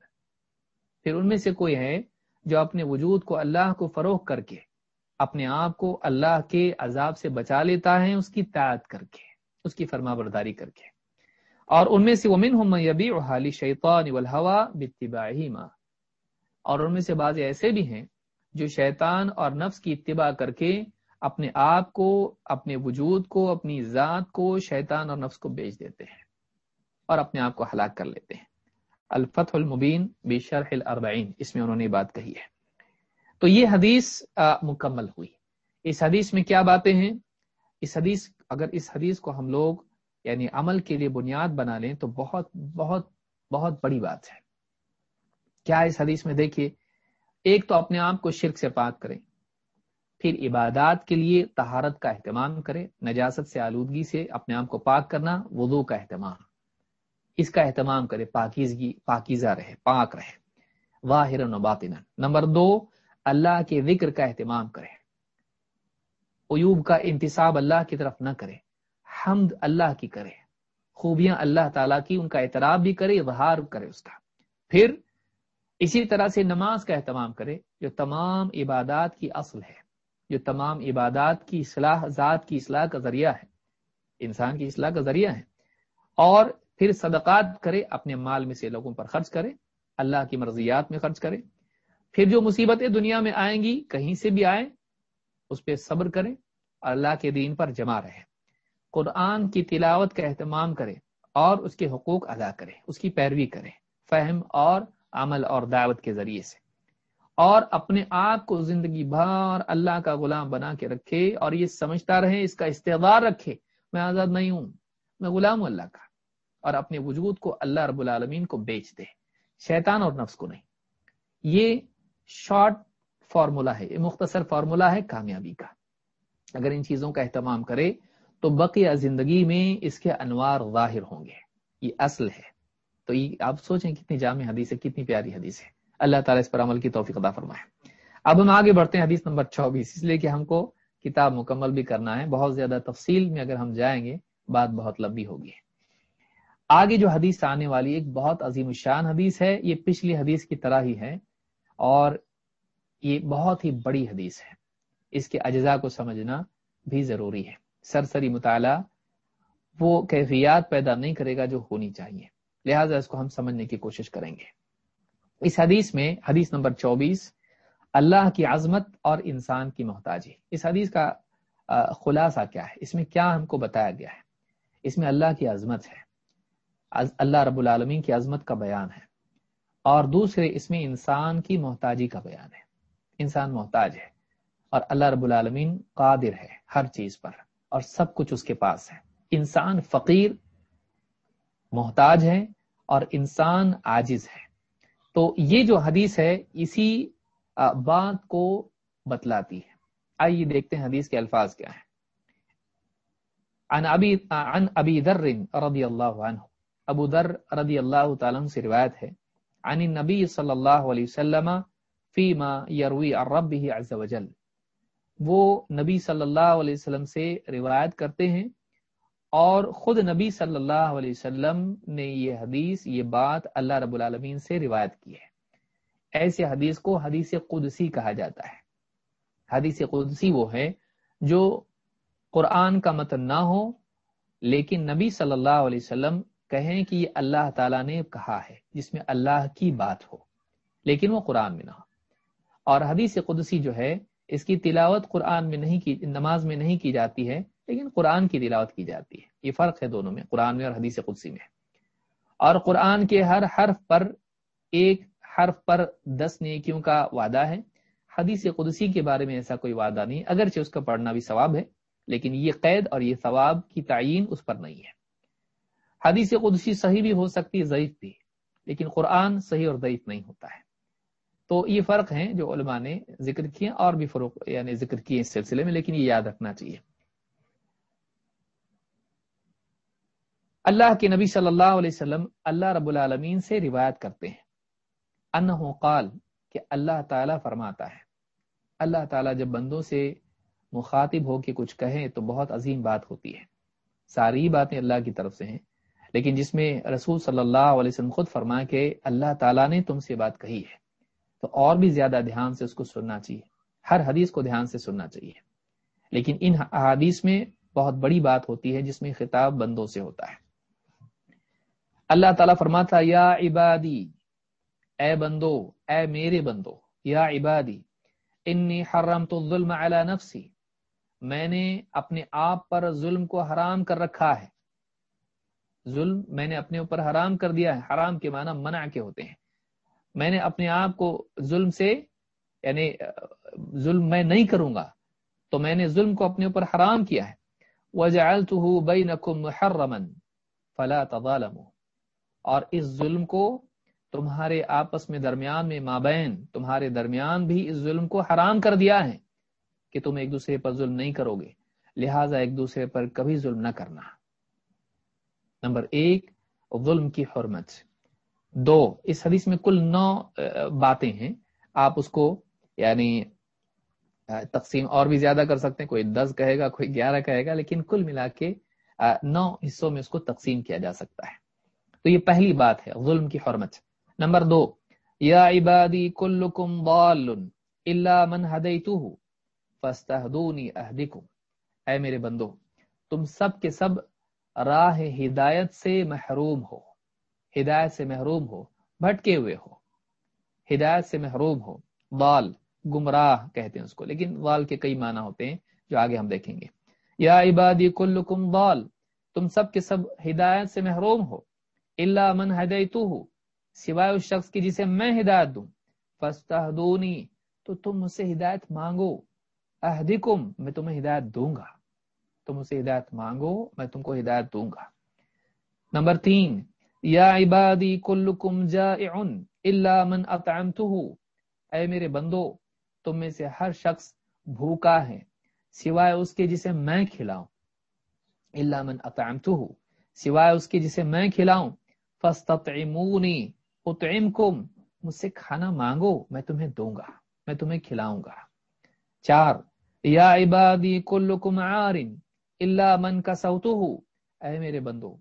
پھر ان میں سے کوئی ہے جو اپنے وجود کو اللہ کو فروغ کر کے، اپنے آپ کو اللہ کے عذاب سے بچا لیتا ہے، اس کی تعت کر کے، اس کی فرما برداری کر کے۔ اور ان میں سے ومن ہم یبی حالی شیطان والہوا باتباعہما اور ان میں سے بعض ایسے بھی ہیں جو شیطان اور نفس کی اتباع کر کے اپنے آپ کو، اپنے وجود کو، اپنی ذات کو شیطان اور نفس کو بیچ دیتے ہیں اور اپنے آپ کو ہلاک کر لیتے ہیں۔ الفتح المبین بشرح الاربعین، اس میں انہوں نے بات کہی ہے۔ تو یہ حدیث مکمل ہوئی۔ اس حدیث میں کیا باتیں ہیں؟ اس حدیث، اگر اس حدیث کو ہم لوگ یعنی عمل کے لیے بنیاد بنا لیں تو بہت بہت بہت بڑی بات ہے۔ کیا اس حدیث میں دیکھیے، ایک تو اپنے آپ کو شرک سے پاک کریں۔ پھر عبادات کے لیے تہارت کا اہتمام کرے، نجاست سے آلودگی سے اپنے آپ کو پاک کرنا وضو کا اہتمام۔ اس کا اہتمام کرے، پاکیزگی، پاکیزہ رہے، پاک رہے۔ واہر و باطن نمبر دو، اللہ کے ذکر کا اہتمام کرے۔ عیوب کا انتصاب اللہ کی طرف نہ کرے۔ حمد اللہ کی کرے۔ خوبیاں اللہ تعالیٰ کی ان کا اعتراف بھی کرے، اظہار کرے اس کا۔ پھر اسی طرح سے نماز کا اہتمام کرے، جو تمام عبادات کی اصل ہے۔ جو تمام عبادات کی اصلاح، ذات کی اصلاح کا ذریعہ ہے، انسان کی اصلاح کا ذریعہ ہے۔ اور پھر صدقات کرے، اپنے مال میں سے لوگوں پر خرچ کرے، اللہ کی مرضیات میں خرچ کرے۔ پھر جو مصیبتیں دنیا میں آئیں گی، کہیں سے بھی آئیں، اس پہ صبر کرے اور اللہ کے دین پر جمع رہے۔ قرآن کی تلاوت کا اہتمام کرے اور اس کے حقوق ادا کرے، اس کی پیروی کرے، فہم اور عمل اور دعوت کے ذریعے سے۔ اور اپنے آپ کو زندگی بھر اللہ کا غلام بنا کے رکھے اور یہ سمجھتا رہے، اس کا استعدار رکھے، میں آزاد نہیں ہوں، میں غلام ہوں اللہ کا۔ اور اپنے وجود کو اللہ رب العالمین کو بیچ دے۔ شیطان اور نفس کو نہیں۔ یہ شارٹ فارمولا ہے، یہ مختصر فارمولا ہے کامیابی کا۔ اگر ان چیزوں کا اہتمام کرے تو بقیہ زندگی میں اس کے انوار ظاہر ہوں گے۔ یہ اصل ہے۔ تو یہ آپ سوچیں کتنی جامع حدیث ہے، کتنی پیاری حدیث ہے۔ اللہ تعالیٰ اس پر عمل کی توفیق عطا فرمائے۔ اب ہم آگے بڑھتے ہیں حدیث نمبر چوبیس، اس لیے کہ ہم کو کتاب مکمل بھی کرنا ہے، بہت زیادہ تفصیل میں اگر ہم جائیں گے، بات بہت لمبی ہوگی۔ آگے جو حدیث آنے والی ایک بہت عظیم الشان حدیث ہے، یہ پچھلی حدیث کی طرح ہی ہے اور یہ بہت ہی بڑی حدیث ہے۔ اس کے اجزاء کو سمجھنا بھی ضروری ہے۔ سرسری مطالعہ وہ کیفیات پیدا نہیں کرے گا جو ہونی چاہیے۔ لہٰذا اس کو ہم سمجھنے کی کوشش کریں گے۔ اس حدیث میں، حدیث نمبر چوبیس، اللہ کی عظمت اور انسان کی محتاجی۔ اس حدیث کا خلاصہ کیا ہے؟ اس میں کیا ہم کو بتایا گیا ہے؟ اس میں اللہ کی عظمت ہے۔ اللہ رب العالمین کی عظمت کا بیان ہے۔ اور دوسرے، اس میں انسان کی محتاجی کا بیان ہے۔ انسان محتاج ہے اور اللہ رب العالمین قادر ہے ہر چیز پر اور سب کچھ اس کے پاس ہے۔ انسان فقیر، محتاج ہے اور انسان عاجز ہے۔ تو یہ جو حدیث ہے، اسی بات کو بتلاتی ہے۔ آئیے دیکھتے ہیں حدیث کے الفاظ کیا ہیں۔ عن ابی عن ابی ذر رضی اللہ عنہ۔ ابو ذر رضی اللہ تعالیٰ سے روایت ہے۔ عن النبی صلی اللہ علیہ وسلم فیما یروی عن عز وجل۔ وہ نبی صلی اللہ علیہ وسلم سے روایت کرتے ہیں۔ اور خود نبی صلی اللہ علیہ وسلم نے یہ حدیث، یہ بات اللہ رب العالمین سے روایت کی ہے۔ ایسے حدیث کو حدیث قدسی کہا جاتا ہے۔ حدیث قدسی وہ ہے جو قرآن کا متن نہ ہو، لیکن نبی صلی اللہ علیہ وسلم کہیں کہ یہ اللہ تعالیٰ نے کہا ہے، جس میں اللہ کی بات ہو، لیکن وہ قرآن میں نہ ہو۔ اور حدیث قدسی جو ہے، اس کی تلاوت قرآن میں نہیں کی، نماز میں نہیں کی جاتی ہے لیکن قرآن کی تلاوت کی جاتی ہے۔ یہ فرق ہے دونوں میں، قرآن میں اور حدیث قدسی میں۔ اور قرآن کے ہر حرف پر، ایک حرف پر دس نیکیوں کا وعدہ ہے۔ حدیث قدسی کے بارے میں ایسا کوئی وعدہ نہیں، اگرچہ اس کا پڑھنا بھی ثواب ہے، لیکن یہ قید اور یہ ثواب کی تعین اس پر نہیں ہے۔ حدیث قدسی صحیح بھی ہو سکتی ہے ضعیف بھی، لیکن قرآن صحیح اور ضعیف نہیں ہوتا ہے۔ تو یہ فرق ہیں جو علماء نے ذکر کیے اور بھی فروغ یعنی ذکر کیے اس سلسلے میں، لیکن یہ یاد رکھنا چاہیے۔ اللہ کے نبی صلی اللہ علیہ وسلم اللہ رب العالمین سے روایت کرتے ہیں۔ انہو قال کہ اللہ تعالیٰ فرماتا ہے۔ اللہ تعالیٰ جب بندوں سے مخاطب ہو کے کچھ کہیں تو بہت عظیم بات ہوتی ہے۔ ساری باتیں اللہ کی طرف سے ہیں۔ لیکن جس میں رسول صلی اللہ علیہ وسلم خود فرما کہ اللہ تعالیٰ نے تم سے بات کہی ہے، تو اور بھی زیادہ دھیان سے اس کو سننا چاہیے۔ ہر حدیث کو دھیان سے سننا چاہیے۔ لیکن ان احادیث میں بہت بڑی بات ہوتی ہے جس میں خطاب بندوں سے ہوتا ہے۔ اللہ تعالیٰ فرماتا یا عبادی، اے بندو، اے میرے بندو، یا عبادی، انی حرمت الظلم علی نفسی، میں نے اپنے آپ پر ظلم کو حرام کر رکھا ہے۔ ظلم میں نے اپنے اوپر حرام کر دیا ہے، حرام کے معنی منع کے ہوتے ہیں۔ میں نے اپنے آپ کو ظلم سے یعنی ظلم میں نہیں کروں گا، تو میں نے ظلم کو اپنے اوپر حرام کیا ہے۔ وَجَعَلْتُهُ بَيْنَكُمْ مُحَرَّمًا، فَلَا تَظَالَمُوا۔ اور اس ظلم کو تمہارے آپس میں درمیان میں مابین، تمہارے درمیان بھی اس ظلم کو حرام کر دیا ہے کہ تم ایک دوسرے پر ظلم نہیں کرو گے۔ لہٰذا ایک دوسرے پر کبھی ظلم نہ کرنا۔ نمبر ایک، ظلم کی حرمت۔ دو، اس حدیث میں کل نو باتیں ہیں۔ آپ اس کو یعنی تقسیم اور بھی زیادہ کر سکتے ہیں۔ کوئی دس کہے گا، کوئی گیارہ کہے گا، لیکن کل ملا کے نو حصوں میں اس کو تقسیم کیا جا سکتا ہے۔ تو یہ پہلی بات ہے، ظلم کی حرمت۔ نمبر دو، یا عبادی کلکم ضال الا من ہدیتہ فاستہدونی اہدکم۔ اے میرے بندو، تم سب کے سب راہ ہدایت سے محروم ہو، ہدایت سے محروم ہو، بھٹکے ہوئے ہو۔ ہدایت سے محروم ہو بال گمراہ کہتے ہیں اس کو۔ لیکن وال کے کئی معنی ہوتے ہیں جو آگے ہم دیکھیں گے۔ یا عبادی کلکم بال تم سب کے سب ہدایت سے محروم ہو اللہ من ہدیتو سوائے اس شخص کی جسے میں ہدایت دوں۔ فستہدونی تو تم مجھ سے ہدایت مانگو۔ اہدکم، میں تمہیں ہدایت دوں گا۔ تم اسے ہدایت مانگو، میں تم کو ہدایت دوں گا۔ نمبر تین، یا عبادی کلکم جائع الا من اطعمته اے میرے بندو، تم میں سے ہر شخص بھوکا ہے، سوائے اس کے جسے میں کھلاؤں۔ الا من اطعمته سوائے اس کے جسے میں کھلاؤں۔ فاستطعمونی، اطعمکم، مجھ سے کھانا مانگو، میں تمہیں دوں گا، میں تمہیں کھلاؤں گا۔ چار، یا عبادی کلکم عار الا من کسوتہ۔ اے میرے بندو،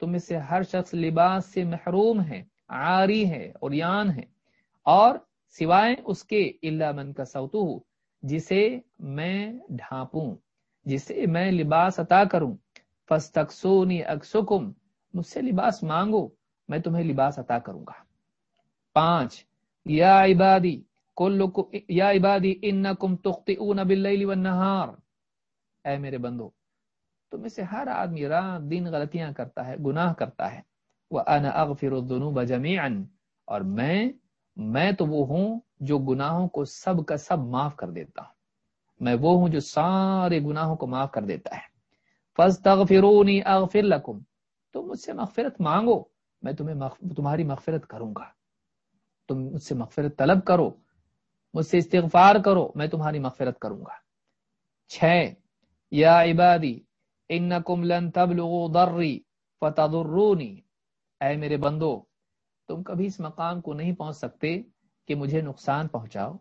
تم میں سے ہر شخص لباس سے محروم ہے، عاری ہے اور یان ہے۔ اور سوائے اس کے اللہ من کا سوتو جسے میں ڈھانپوں، جسے میں لباس عطا کروں۔ فستقسونی اکسکم، مجھ سے لباس مانگو میں تمہیں لباس عطا کروں گا۔ پانچ، یا عبادی یا عبادی، انکم تخطئون باللیل والنہار۔ اے میرے بندو تو میں سے ہر آدمی رات دن غلطیاں کرتا ہے، گناہ کرتا ہے۔ وہ ان اغفر الذنوب جميعا۔ اور میں میں تو وہ ہوں جو گناہوں کو سب کا سب معاف کر دیتا ہوں۔ میں وہ ہوں جو سارے گناہوں کو معاف کر دیتا ہے۔ فاستغفرونی اغفر لکم تو مجھ سے مغفرت مانگو۔ میں تمہیں تمہاری مغفرت کروں گا۔ تم مجھ سے مغفرت طلب کرو، مجھ سے استغفار کرو، میں تمہاری مغفرت کروں گا۔ چھ یا عبادی، انکم لن تبلغوا ضری فتضرونی۔ اے میرے بندو، تم کبھی اس مقام کو نہیں پہنچ سکتے کہ مجھے نقصان پہنچاؤ۔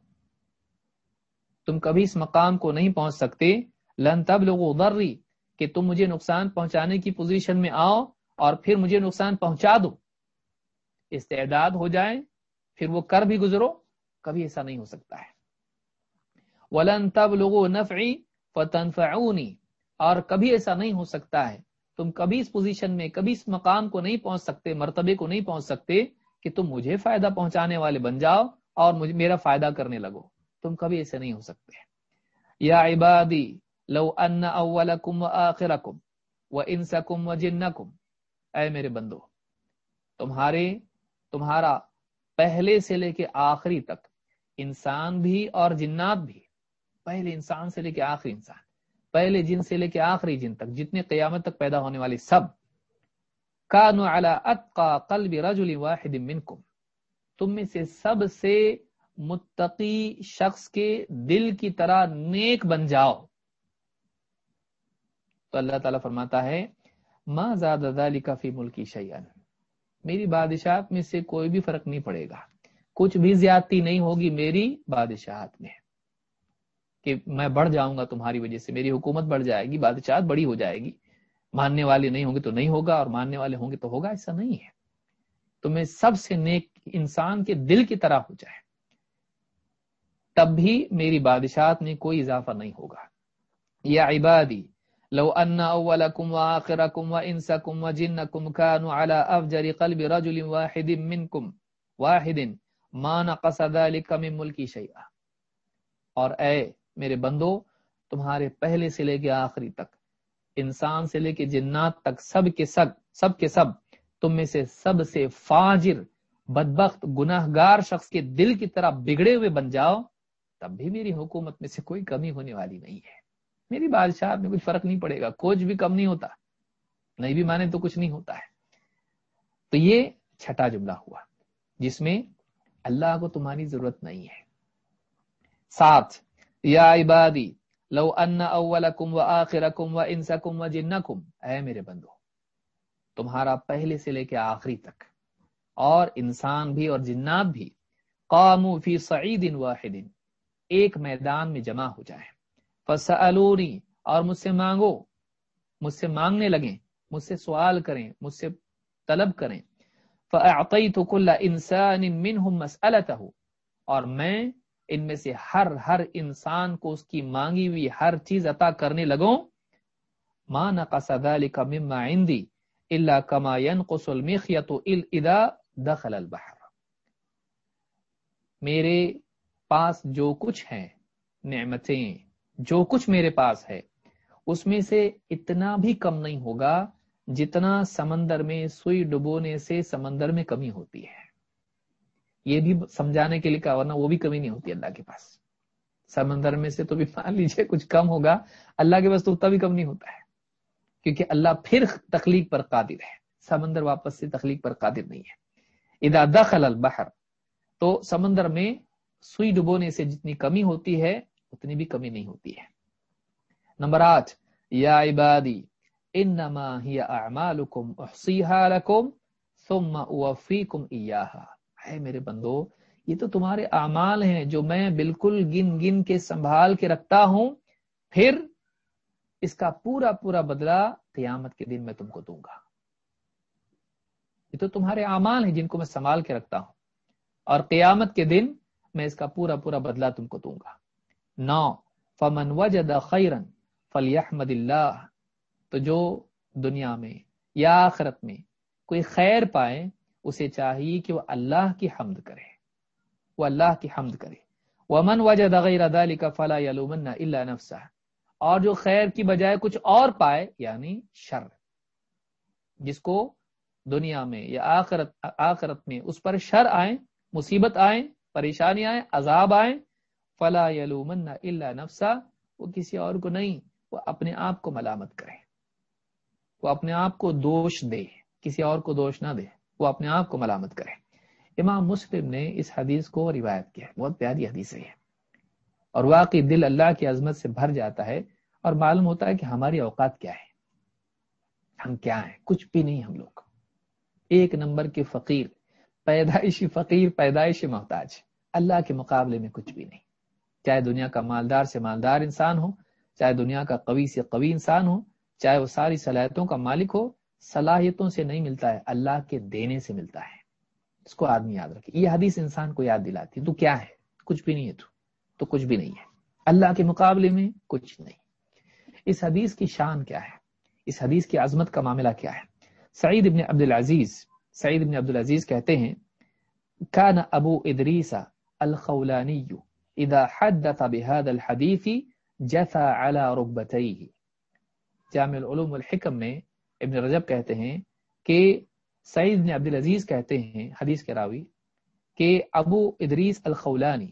تم کبھی اس مقام کو نہیں پہنچ سکتے لن تبلغوا ضری کہ تم مجھے نقصان پہنچانے کی پوزیشن میں آؤ اور پھر مجھے نقصان پہنچا دو۔ استعداد ہو جائے پھر وہ کر بھی گزرو، کبھی ایسا نہیں ہو سکتا ہے۔ ولن تبلغوا نفعی فتنفعونی اور کبھی ایسا نہیں ہو سکتا ہے۔ تم کبھی اس پوزیشن میں، کبھی اس مقام کو نہیں پہنچ سکتے، مرتبے کو نہیں پہنچ سکتے کہ تم مجھے فائدہ پہنچانے والے بن جاؤ اور مجھے میرا فائدہ کرنے لگو۔ تم کبھی ایسے نہیں ہو سکتے۔ یا عبادی، لو ان اولکم و آخرکم، و انسکم و جنکم۔ اے میرے بندو، تمہارے، تمہارا پہلے سے لے کے آخری تک، انسان بھی اور جنات بھی، پہلے انسان سے لے کے آخری انسان، پہلے جن سے لے کے آخری جن تک، جتنے قیامت تک پیدا ہونے والے سب، کانو علی اتقا قلب رجل واحد منکم، تم میں سے سب سے متقی شخص کے دل کی طرح نیک بن جاؤ۔ تو اللہ تعالیٰ فرماتا ہے ما زاد ذالک فی ملکی شیئن میری بادشاہت میں سے کوئی بھی فرق نہیں پڑے گا۔ کچھ بھی زیادتی نہیں ہوگی میری بادشاہت میں۔ کہ میں بڑھ جاؤں گا تمہاری وجہ سے، میری حکومت بڑھ جائے گی، بادشاہت بڑی ہو جائے گی۔ ماننے والے نہیں ہوں گے تو نہیں ہوگا، اور ماننے والے ہوں گے تو ہوگا، ایسا نہیں ہے۔ تمہیں سب سے نیک انسان کے دل کی طرح ہو جائے۔ تب بھی میری بادشاہت میں کوئی اضافہ نہیں ہوگا۔ یا عبادی لو ان اولکم واخرکم وانسکم وجنکم كانوا على افجر قلب رجل واحد منکم واحد ما نقص ذلك من ملکی شیئا اور اے میرے بندو، تمہارے پہلے سے لے کے آخری تک، انسان سے لے کے جنات تک، سب کے سب سب کے سب، تم میں سے سب سے فاجر، بدبخت گناہ گار شخص کے دل کی طرح بگڑے ہوئے بن جاؤ، تب بھی میری حکومت میں سے کوئی کمی ہونے والی نہیں ہے۔ میری بادشاہ میں کچھ فرق نہیں پڑے گا کچھ بھی کم نہیں ہوتا، نہیں بھی مانے تو کچھ نہیں ہوتا ہے۔ تو یہ چھٹا جملہ ہوا، جس میں اللہ کو تمہاری ضرورت نہیں ہے۔ ساتھ، یا عبادی، لو ان اولکم و آخرکم و انسکم و جنکم، اے میرے بندو، تمہارا پہلے سے لے کے آخری تک، اور انسان بھی اور جنات بھی قامو فی سعید واحد، ایک میدان میں جمع ہو جائے فسألونی اور مجھ سے مانگو۔ مجھ سے مانگنے لگیں، مجھ سے سوال کریں، مجھ سے طلب کریں۔ فاعطیت کل انسان منہم اور میں ان میں سے ہر ہر انسان کو اس کی مانگی ہوئی ہر چیز عطا کرنے لگوں۔ ما نقص ذلك مما عندي الا كما ينقص المخيط اذا دخل البحر۔ میرے پاس جو کچھ ہیں، نعمتیں جو کچھ میرے پاس ہے، اس میں سے اتنا بھی کم نہیں ہوگا جتنا سمندر میں سوئی ڈبونے سے سمندر میں کمی ہوتی ہے۔ یہ بھی سمجھانے کے لیے کہا، ورنہ وہ بھی کمی نہیں ہوتی اللہ کے پاس۔ سمندر میں سے تو بھی مان لیجیے کچھ کم ہوگا، اللہ کے پاس تو اتنا بھی کم نہیں ہوتا ہے۔ کیونکہ اللہ پھر تخلیق پر قادر ہے۔ سمندر واپس سے تخلیق پر قادر نہیں ہے۔ ادا دخل البحر، تو سمندر میں سوئی ڈبونے سے جتنی کمی ہوتی ہے اتنی بھی کمی نہیں ہوتی ہے۔ نمبر آٹھ، یا عبادی، انما ہی اعمالکم احصیها لکم ثم اوفیکم ایاہا۔ اے میرے بندو، یہ تو تمہارے اعمال ہیں جو میں بالکل گن گن کے سنبھال کے رکھتا ہوں۔ پھر اس کا پورا پورا بدلہ قیامت کے دن میں تم کو دوں گا۔ یہ تو تمہارے اعمال ہیں جن کو میں سنبھال کے رکھتا ہوں۔ اور قیامت کے دن میں اس کا پورا پورا بدلہ تم کو دوں گا۔ نو فمن وجد خیرن فلیحمد اللہ، تو جو دنیا میں یا آخرت میں کوئی خیر پائے، اسے چاہیے کہ وہ اللہ کی حمد کرے، وہ اللہ کی حمد کرے۔ ومن وجد غیر ذلك فلا يلومن الا نفسه اور جو خیر کی بجائے کچھ اور پائے یعنی شر، جس کو دنیا میں یا آخرت آخرت میں اس پر شر آئیں، مصیبت آئیں، پریشانی آئیں، عذاب آئیں فلا يلومن الا نفسه وہ کسی اور کو نہیں، وہ اپنے آپ کو ملامت کرے۔ وہ اپنے آپ کو دوش دے، کسی اور کو دوش نہ دے، وہ اپنے آپ کو ملامت کرے۔ امام مسلم نے اس حدیث کو روایت کیا بہت پیاری حدیث ہے اور واقعی دل اللہ کی عظمت سے بھر جاتا ہے اور معلوم ہوتا ہے کہ ہماری اوقات کیا ہے۔ ہم کیا ہیں؟ کچھ بھی نہیں ہم لوگ۔ ایک نمبر کے فقیر، پیدائشی فقیر، پیدائشی محتاج۔ اللہ کے مقابلے میں کچھ بھی نہیں۔ چاہے دنیا کا مالدار سے مالدار انسان ہو، چاہے دنیا کا قوی سے قوی انسان ہو، چاہے وہ ساری صلاحیتوں کا مالک ہو، صلاحیتوں سے نہیں ملتا ہے، اللہ کے دینے سے ملتا ہے۔ اس کو آدمی یاد رکھے۔ یہ حدیث انسان کو یاد دلاتی تو کیا ہے؟ کچھ بھی نہیں ہے تو۔ تو کچھ بھی نہیں ہے۔ اللہ کے مقابلے میں کچھ نہیں۔ اس حدیث کی شان کیا ہے؟ اس حدیث کی عظمت کا معاملہ کیا ہے؟ سعید ابن عبد العزیز سعید ابن عبد العزیز کہتے ہیں، کان ابو ادریس الخولانی اذا حدث بهذا الحديث جثى على ركبتيه. جامع العلوم والحکم میں ابن رجب کہتے ہیں کہ سعید عبد العزیز کہتے ہیں، حدیث کے راوی، کہ ابو ادریس الخولانی،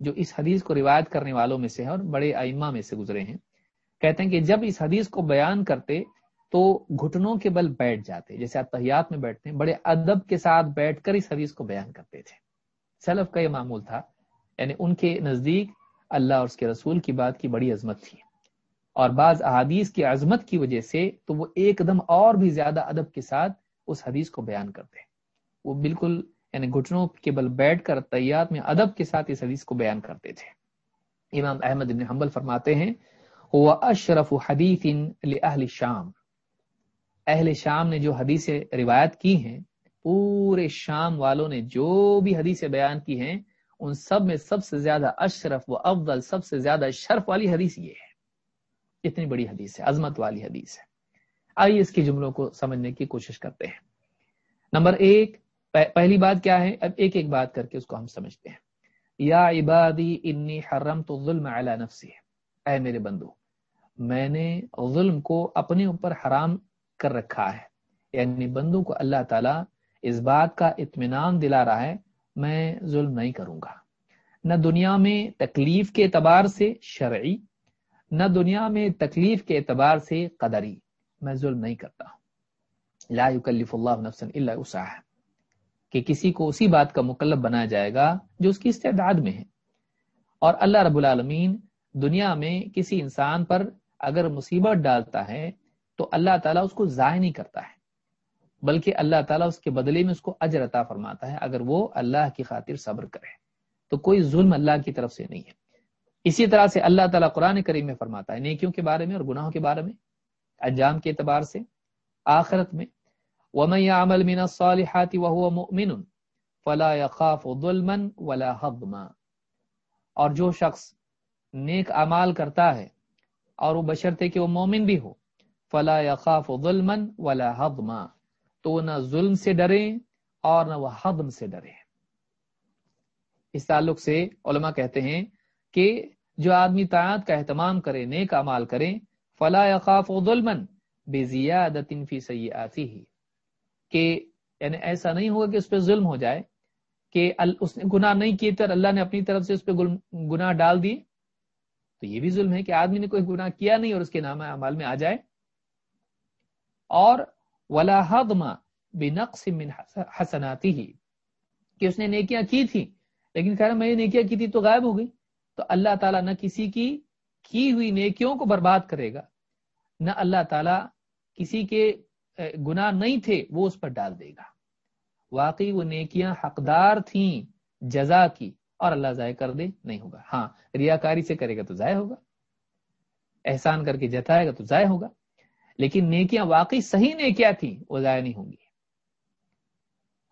جو اس حدیث کو روایت کرنے والوں میں سے ہے اور بڑے ائمہ میں سے گزرے ہیں، کہتے ہیں کہ جب اس حدیث کو بیان کرتے تو گھٹنوں کے بل بیٹھ جاتے، جیسے آپ تحیات میں بیٹھتے ہیں، بڑے ادب کے ساتھ بیٹھ کر اس حدیث کو بیان کرتے تھے۔ سلف کا یہ معمول تھا۔ یعنی ان کے نزدیک اللہ اور اس کے رسول کی بات کی بڑی عظمت تھی۔ اور بعض احادیث کی عظمت کی وجہ سے تو وہ ایک دم اور بھی زیادہ ادب کے ساتھ اس حدیث کو بیان کرتے ہیں۔ وہ بالکل یعنی گھٹنوں کے بل بیٹھ کر طیات میں ادب کے ساتھ اس حدیث کو بیان کرتے تھے۔ امام احمد ابن حنبل فرماتے ہیں اشرف حدیث اہل شام اہل شام نے جو حدیث روایت کی ہیں، پورے شام والوں نے جو بھی حدیث بیان کی ہیں ان سب میں سب سے زیادہ اشرف و افضل، سب سے زیادہ شرف والی حدیث یہ ہے۔ اتنی بڑی حدیث ہے، عظمت والی حدیث ہے۔ آئیے اس کی جملوں کو سمجھنے کی کوشش کرتے ہیں۔ نمبر ایک پہلی بات کیا ہے؟ اب ایک ایک بات کر کے اس کو ہم سمجھتے ہیں۔ یا عبادی، انی حرم تو ظلم اعلی نفسی۔ اے میرے بندو، میں نے ظلم کو اپنے اوپر حرام کر رکھا ہے۔ یعنی بندو کو اللہ تعالیٰ اس بات کا اطمینان دلا رہا ہے میں ظلم نہیں کروں گا۔ نہ دنیا میں تکلیف کے اعتبار سے شرعی، نہ دنیا میں تکلیف کے اعتبار سے قدری۔ میں ظلم نہیں کرتا۔ لا يكلف اللہ نفسا الا وسعها کہ کسی کو اسی بات کا مکلف بنایا جائے گا جو اس کی استعداد میں ہے۔ اور اللہ رب العالمین دنیا میں کسی انسان پر اگر مصیبت ڈالتا ہے تو اللہ تعالیٰ اس کو ضائع نہیں کرتا ہے۔ بلکہ اللہ تعالیٰ اس کے بدلے میں اس کو اجر عطا فرماتا ہے، اگر وہ اللہ کی خاطر صبر کرے۔ تو کوئی ظلم اللہ کی طرف سے نہیں ہے۔ اسی طرح سے اللہ تعالیٰ قرآن کریم میں فرماتا ہے، نیکیوں کے بارے میں اور گناہوں کے بارے میں، انجام کے اعتبار سے، آخرت میں۔ وَمَن يَعْمَلْ مِنَ الصَّالِحَاتِ وَهُوَ مُؤْمِنٌ فَلَا يَخَافُ ظُلْمًا وَلَا حَضْمًا اور جو شخص نیک اعمال کرتا ہے اور وہ بشرتے کہ وہ مومن بھی ہو، فلا يخاف ظلما ولا حضما تو نہ ظلم سے ڈرے اور نہ وہ حضم سے ڈرے اس تعلق سے علماء کہتے ہیں کہ جو آدمی طاعت کا اہتمام کرے، نیک امال کرے، فلا يخاف ظلما بزیادت فی سیئاته کہ یعنی ایسا نہیں ہوگا کہ اس پہ ظلم ہو جائے کہ اس نے گناہ نہیں کیے تھے اللہ نے اپنی طرف سے اس پہ گناہ ڈال دیے۔ تو یہ بھی ظلم ہے کہ آدمی نے کوئی گناہ کیا نہیں اور اس کے نام اعمال میں آ جائے۔ اور ولا حدما بنقص من حسناتی ہی کہ اس نے نیکیاں کی تھی لیکن خیر میں نیکیاں کی تھی تو غائب ہو گئی۔ تو اللہ تعالیٰ نہ کسی کی کی ہوئی نیکیوں کو برباد کرے گا، نہ اللہ تعالیٰ کسی کے گناہ نہیں تھے، وہ اس پر ڈال دے گا۔ واقعی وہ نیکیاں حقدار تھیں، جزا کی، اور اللہ ضائع کر دے نہیں ہوگا۔ ہاں ریاکاری سے کرے گا تو ضائع ہوگا، احسان کر کے جتائے گا تو ضائع ہوگا۔ لیکن نیکیاں واقعی صحیح نیکیاں تھیں، وہ ضائع نہیں ہوں گی۔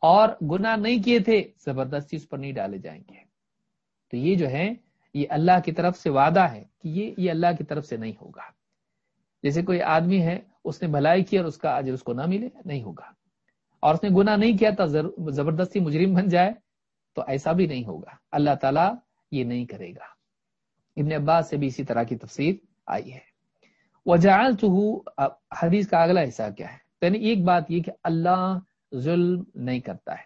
اور گناہ نہیں کیے تھے، زبردستی اس پر نہیں ڈالے جائیں گے۔ تو یہ جو ہے، یہ اللہ کی طرف سے وعدہ ہے کہ یہ یہ اللہ کی طرف سے نہیں ہوگا۔ جیسے کوئی آدمی ہے، اس نے بھلائی کی اور اس کا اجر اس کو نہ ملے، نہیں ہوگا۔ اور اس نے گناہ نہیں کیا تھا زبردستی مجرم بن جائے، تو ایسا بھی نہیں ہوگا۔ اللہ تعالیٰ یہ نہیں کرے گا۔ ابن عباس سے بھی اسی طرح کی تفسیر آئی ہے۔ حدیث کا اگلا حصہ کیا ہے؟ یعنی ایک بات یہ کہ اللہ ظلم نہیں کرتا ہے۔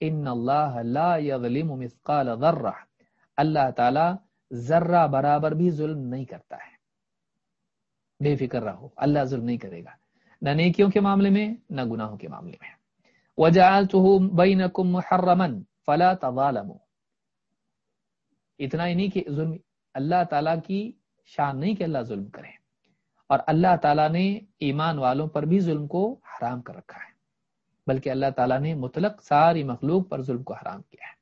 ان اللہ لا يظلم مثقال ذرہ۔ اللہ تعالی ذرہ برابر بھی ظلم نہیں کرتا ہے۔ بے فکر رہو، اللہ ظلم نہیں کرے گا۔ نہ نیکیوں کے معاملے میں، نہ گناہوں کے معاملے میں۔ وجعلته بینکم محرما فلا تظالموا۔ اتنا ہی نہیں کہ ظلم اللہ تعالیٰ کی شان نہیں کہ اللہ ظلم کرے۔ اور اللہ تعالیٰ نے ایمان والوں پر بھی ظلم کو حرام کر رکھا ہے۔ بلکہ اللہ تعالیٰ نے مطلق ساری مخلوق پر ظلم کو حرام کیا ہے۔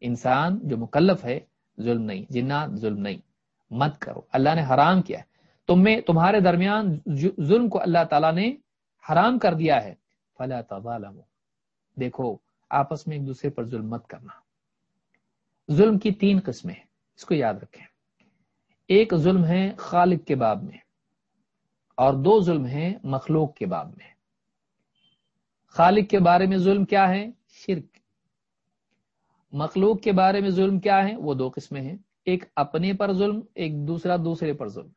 انسان جو مکلف ہے، ظلم نہیں، جنات ظلم نہیں۔ مت کرو، اللہ نے حرام کیا ہے۔ تم میں، تمہارے درمیان ظلم کو اللہ تعالیٰ نے حرام کر دیا ہے، فلا تظالموا دیکھو، آپس میں ایک دوسرے پر ظلم مت کرنا۔ ظلم کی تین قسمیں اس کو یاد رکھیں۔ ایک ظلم ہے خالق کے باب میں۔ اور دو ظلم ہیں مخلوق کے باب میں۔ خالق کے بارے میں ظلم کیا ہے؟ شرک۔ مخلوق کے بارے میں ظلم کیا ہے؟ وہ دو قسمیں ہیں۔ ایک اپنے پر ظلم، ایک دوسرا دوسرے پر ظلم۔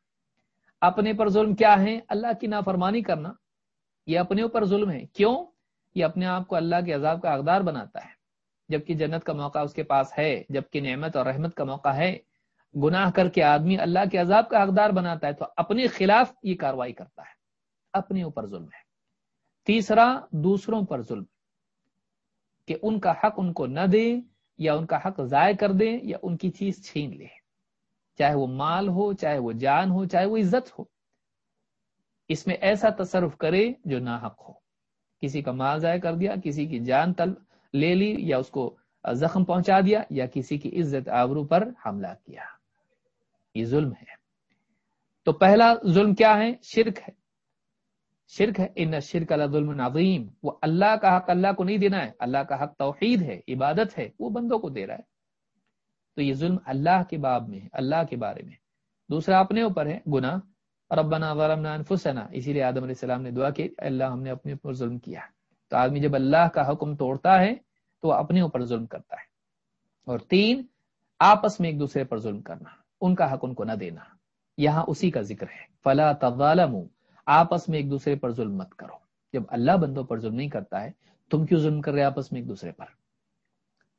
اپنے پر ظلم کیا ہے؟ اللہ کی نافرمانی کرنا۔ یہ اپنے اوپر ظلم ہے۔ کیوں؟ یہ اپنے آپ کو اللہ کے عذاب کا اقدار بناتا ہے۔ جبکہ جنت کا موقع اس کے پاس ہے، جبکہ نعمت اور رحمت کا موقع ہے۔ گناہ کر کے آدمی اللہ کے عذاب کا حقدار بناتا ہے تو اپنے خلاف یہ کاروائی کرتا ہے۔ اپنے اوپر ظلم ہے۔ تیسرا، دوسروں پر ظلم کہ ان کا حق ان کو نہ دے یا ان کا حق ضائع کر دے یا ان کی چیز چھین لے چاہے وہ مال ہو، چاہے وہ جان ہو، چاہے وہ عزت ہو۔ اس میں ایسا تصرف کرے جو نہ حق ہو۔ کسی کا مال ضائع کر دیا، کسی کی جان تل لے لی یا اس کو زخم پہنچا دیا یا کسی کی عزت آبرو پر حملہ کیا۔ یہ ظلم ہے۔ تو پہلا ظلم کیا ہے؟ شرک ہے۔ شرک ہے۔ ان شرک اللہ ظلم نظیم وہ اللہ کا حق اللہ کو نہیں دینا ہے۔ اللہ کا حق توحید ہے، عبادت ہے۔ وہ بندوں کو دے رہا ہے۔ تو یہ ظلم اللہ کے باب میں ہے، اللہ کے بارے میں۔ دوسرا اپنے اوپر ہے، گناہ۔ ربنا ظلمنا انفسنا۔ اسی لیے آدم علیہ السلام نے دعا کی اللہ ہم نے اپنے اوپر ظلم کیا۔ تو آدمی جب اللہ کا حکم توڑتا ہے، تو وہ اپنے اوپر ظلم کرتا ہے۔ اور تین، آپس میں ایک دوسرے پر ظلم کرنا۔ ان کا حق ان کو نہ دینا۔ یہاں اسی کا ذکر ہے۔ فلا تظالموا۔ آپس میں ایک دوسرے پر ظلم مت کرو۔ جب اللہ بندوں پر ظلم نہیں کرتا ہے، تم کیوں ظلم کر رہے آپس میں ایک دوسرے پر؟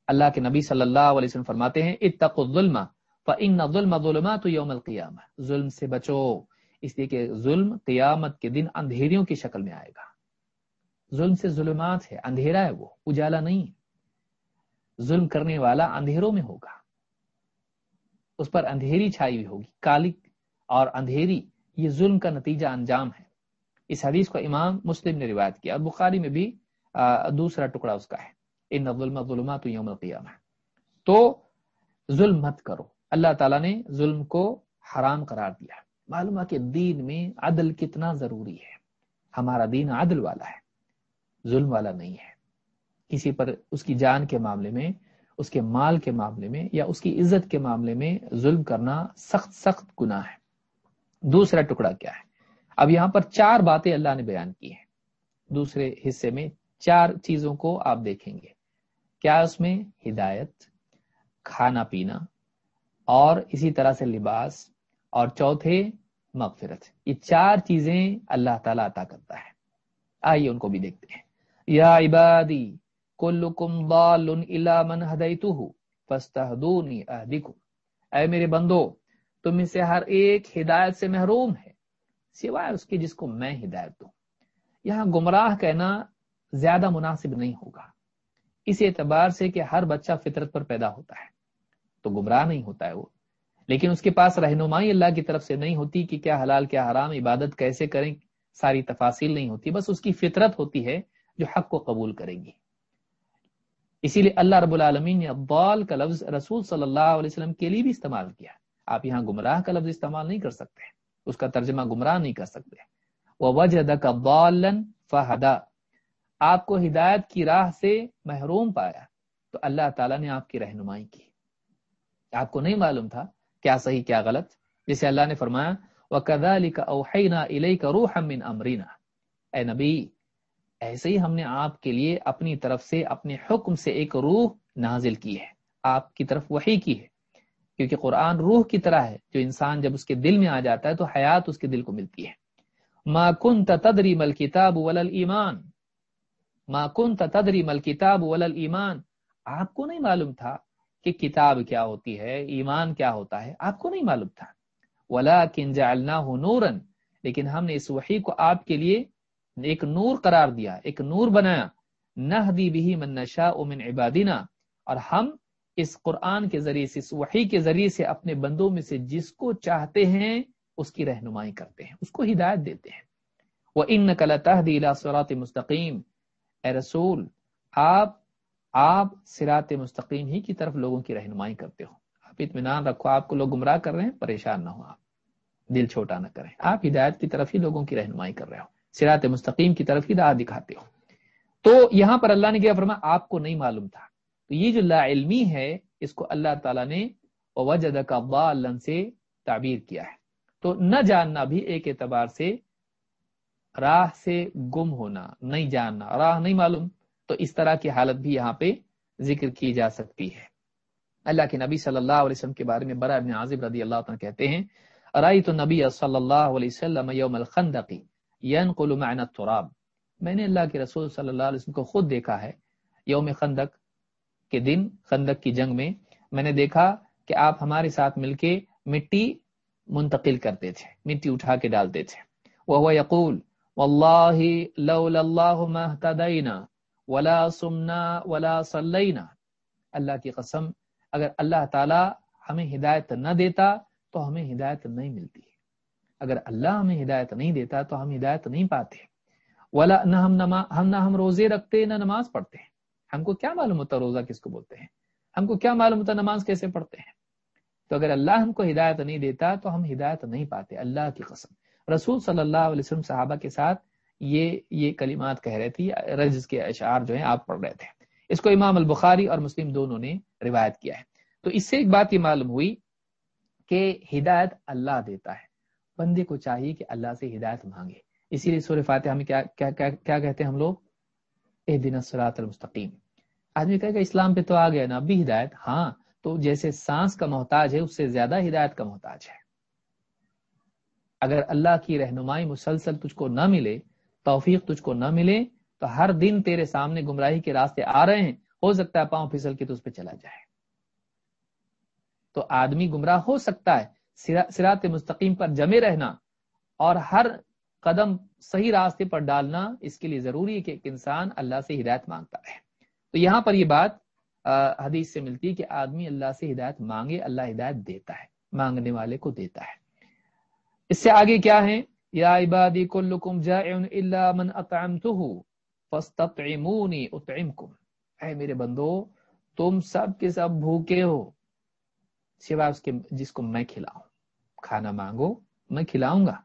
اللہ کے نبی صلی اللہ علیہ وسلم فرماتے ہیں، اتقوا الظلم فان الظلم ظلمات یوم القیامہ۔ ظلم سے بچو۔ اس لیے کہ ظلم قیامت کے دن اندھیریوں کی شکل میں آئے گا۔ ظلم سے ظلمات ہے، اندھیرا ہے وہ، اجالا نہیں۔ ظلم کرنے والا اندھیروں میں ہوگا۔ اس پر اندھیری چھائی ہوئی ہوگی۔ کالک اور اندھیری، یہ ظلم کا نتیجہ انجام ہے۔ اس حدیث کو امام مسلم نے روایت کیا۔ اور بخاری میں بھی دوسرا ٹکڑا اس کا ہے۔ ان ظلم ظلمات یوم القیامہ۔ تو ظلم مت کرو۔ اللہ تعالیٰ نے ظلم کو حرام قرار دیا۔ معلوم ہے کہ دین میں عدل کتنا ضروری ہے۔ ہمارا دین عدل والا ہے، ظلم والا نہیں ہے۔ کسی پر اس کی جان کے معاملے میں اس کے مال کے معاملے میں یا اس کی عزت کے معاملے میں ظلم کرنا سخت سخت گناہ ہے۔ دوسرا ٹکڑا کیا ہے؟ اب یہاں پر چار باتیں اللہ نے بیان کی ہیں۔ دوسرے حصے میں چار چیزوں کو آپ دیکھیں گے۔ کیا اس میں ہدایت، کھانا پینا اور اسی طرح سے لباس اور چوتھے مغفرت۔ یہ چار چیزیں اللہ تعالیٰ عطا کرتا ہے۔ آئیے ان کو بھی دیکھتے ہیں۔ یا عبادی کلکم ضال الا من ہدیتہ فاستهدونی اهدکم اے میرے بندو، تم میں سے ہر ایک ہدایت سے محروم ہے، سوائے اس کے جس کو میں ہدایت دوں۔ یہاں گمراہ کہنا زیادہ مناسب نہیں ہوگا۔ اس اعتبار سے کہ ہر بچہ فطرت پر پیدا ہوتا ہے۔ تو گمراہ نہیں ہوتا ہے وہ۔ لیکن اس کے پاس رہنمائی اللہ کی طرف سے نہیں ہوتی کہ کیا حلال، کیا حرام، عبادت کیسے کریں، ساری تفاصیل نہیں ہوتی، بس اس کی فطرت ہوتی ہے جو حق کو قبول کرے گی۔ اسی لیے اللہ رب العالمین نے ابال کا لفظ رسول صلی اللہ علیہ وسلم کے لیے بھی استعمال کیا آپ یہاں گمراہ کا لفظ استعمال نہیں کر سکتے اس کا ترجمہ گمراہ نہیں کر سکتے وہ وجہ فہدا آپ کو ہدایت کی راہ سے محروم پایا۔ تو اللہ تعالیٰ نے آپ کی رہنمائی کی۔ آپ کو نہیں معلوم تھا کیا صحیح کیا غلط؟ جسے اللہ نے فرمایا وہ کدا علی کا اوحینا کا روح امرینا اے نبی ایسے ہی ہم نے آپ کے لیے اپنی طرف سے اپنے حکم سے ایک روح نازل کی ہے۔ آپ کی طرف وہی کی ہے۔ کیونکہ قرآن روح کی طرح ہے۔ جو انسان جب اس کے دل میں آ جاتا ہے تو حیات اس کے دل کو ملتی ہے۔ ما کنت تدری مل کتاب ولل ایمان ما کنت تدری مل کتاب ولل ایمان آپ کو نہیں معلوم تھا کہ کتاب کیا ہوتی ہے، ایمان کیا ہوتا ہے؟ آپ کو نہیں معلوم تھا۔ ولا کن نورن لیکن ہم نے اس وحی کو آپ کے لیے ایک نور قرار دیا، ایک نور بنایا۔ نہ دی بھی من نشا من عبادنا۔ اور ہم اس قرآن کے ذریعے سے، اس وحی کے ذریعے سے اپنے بندوں میں سے جس کو چاہتے ہیں، اس کی رہنمائی کرتے ہیں، اس کو ہدایت دیتے ہیں۔ وہ ان نقل تحدیلا سرات مستقیم اے رسول، آپ آپ سرات مستقیم ہی کی طرف لوگوں کی رہنمائی کرتے ہو۔ آپ اطمینان رکھو، آپ کو لوگ گمراہ کر رہے ہیں، پریشان نہ ہو آپ۔ دل چھوٹا نہ کریں۔ آپ ہدایت کی طرف ہی لوگوں کی رہنمائی کر رہے ہو۔ سرات مستقیم کی طرف ہی راہ دکھاتے ہو۔ تو یہاں پر اللہ نے کیا فرما آپ کو نہیں معلوم تھا۔ تو یہ جو لا علمی ہے، اس کو اللہ تعالیٰ نے وجد کا سے تعبیر کیا ہے۔ تو نہ جاننا بھی ایک اعتبار سے راہ سے گم ہونا، نہیں جاننا، راہ نہیں معلوم۔ تو اس طرح کی حالت بھی یہاں پہ ذکر کی جا سکتی ہے۔ اللہ کے نبی صلی اللہ علیہ وسلم کے بارے میں برا ابن عازب رضی اللہ عنہ کہتے ہیں رائی تو نبی صلی اللہ علیہ وسلم یوم الخندقی ينقل معنا التراب. میں نے اللہ کے رسول صلی اللہ علیہ وسلم کو خود دیکھا ہے، یوم خندق کے دن، خندق کی جنگ میں میں نے دیکھا کہ آپ ہمارے ساتھ مل کے مٹی منتقل کرتے تھے، مٹی اٹھا کے ڈالتے تھے۔ وہ یقول، واللہ لولا اللہ ما اهتدینا ولا سمنا ولا صلینا۔ اللہ کی قسم، اگر اللہ تعالی ہمیں ہدایت نہ دیتا تو ہمیں ہدایت نہیں ملتی۔ اگر اللہ ہمیں ہدایت نہیں دیتا تو ہم ہدایت نہیں پاتے۔ ولا نہ ہم نما، ہم نہ ہم روزے رکھتے، نہ نماز پڑھتے ہیں۔ ہم کو کیا معلوم ہوتا روزہ کس کو بولتے ہیں؟ ہم کو کیا معلوم ہوتا نماز کیسے پڑھتے ہیں؟ تو اگر اللہ ہم کو ہدایت نہیں دیتا تو ہم ہدایت نہیں پاتے۔ اللہ کی قسم۔ رسول صلی اللہ علیہ وسلم صحابہ کے ساتھ یہ یہ کلمات کہہ رہے تھے، رجز کے اشعار جو ہیں آپ پڑھ رہے تھے۔ اس کو امام البخاری اور مسلم دونوں نے روایت کیا ہے۔ تو اس سے ایک بات یہ معلوم ہوئی کہ ہدایت اللہ دیتا ہے۔ بندے کو چاہیے کہ اللہ سے ہدایت مانگے۔ اسی لیے سور فاتح ہمیں کیا کیا, کیا, کیا کہتے ہیں ہم لوگ؟ اے دن سرات المستقیم۔ آدمی کہے گا اسلام پہ تو آ گیا نا ابھی ہدایت؟ ہاں تو جیسے سانس کا محتاج ہے اس سے زیادہ ہدایت کا محتاج ہے۔ اگر اللہ کی رہنمائی مسلسل تجھ کو نہ ملے توفیق تجھ کو نہ ملے تو ہر دن تیرے سامنے گمراہی کے راستے آ رہے ہیں۔ ہو سکتا ہے پاؤں پھسل کے تو اس پہ چلا جائے۔ تو آدمی گمراہ ہو سکتا ہے سرات مستقیم پر جمے رہنا اور ہر قدم صحیح راستے پر ڈالنا اس کے لیے ضروری ہے کہ ایک انسان اللہ سے ہدایت مانگتا ہے تو یہاں پر یہ بات حدیث سے ملتی ہے کہ آدمی اللہ سے ہدایت مانگے، اللہ ہدایت دیتا ہے، مانگنے والے کو دیتا ہے۔ اس سے آگے کیا ہے یا عبادی کلکم جائعن الا من اطعمته فاستطعمونی اطعمکم۔ اے میرے بندو، تم سب کے سب بھوکے ہو۔ سوائے اس کے جس کو میں کھلاؤں، کھانا مانگو، میں کھلاؤں گا۔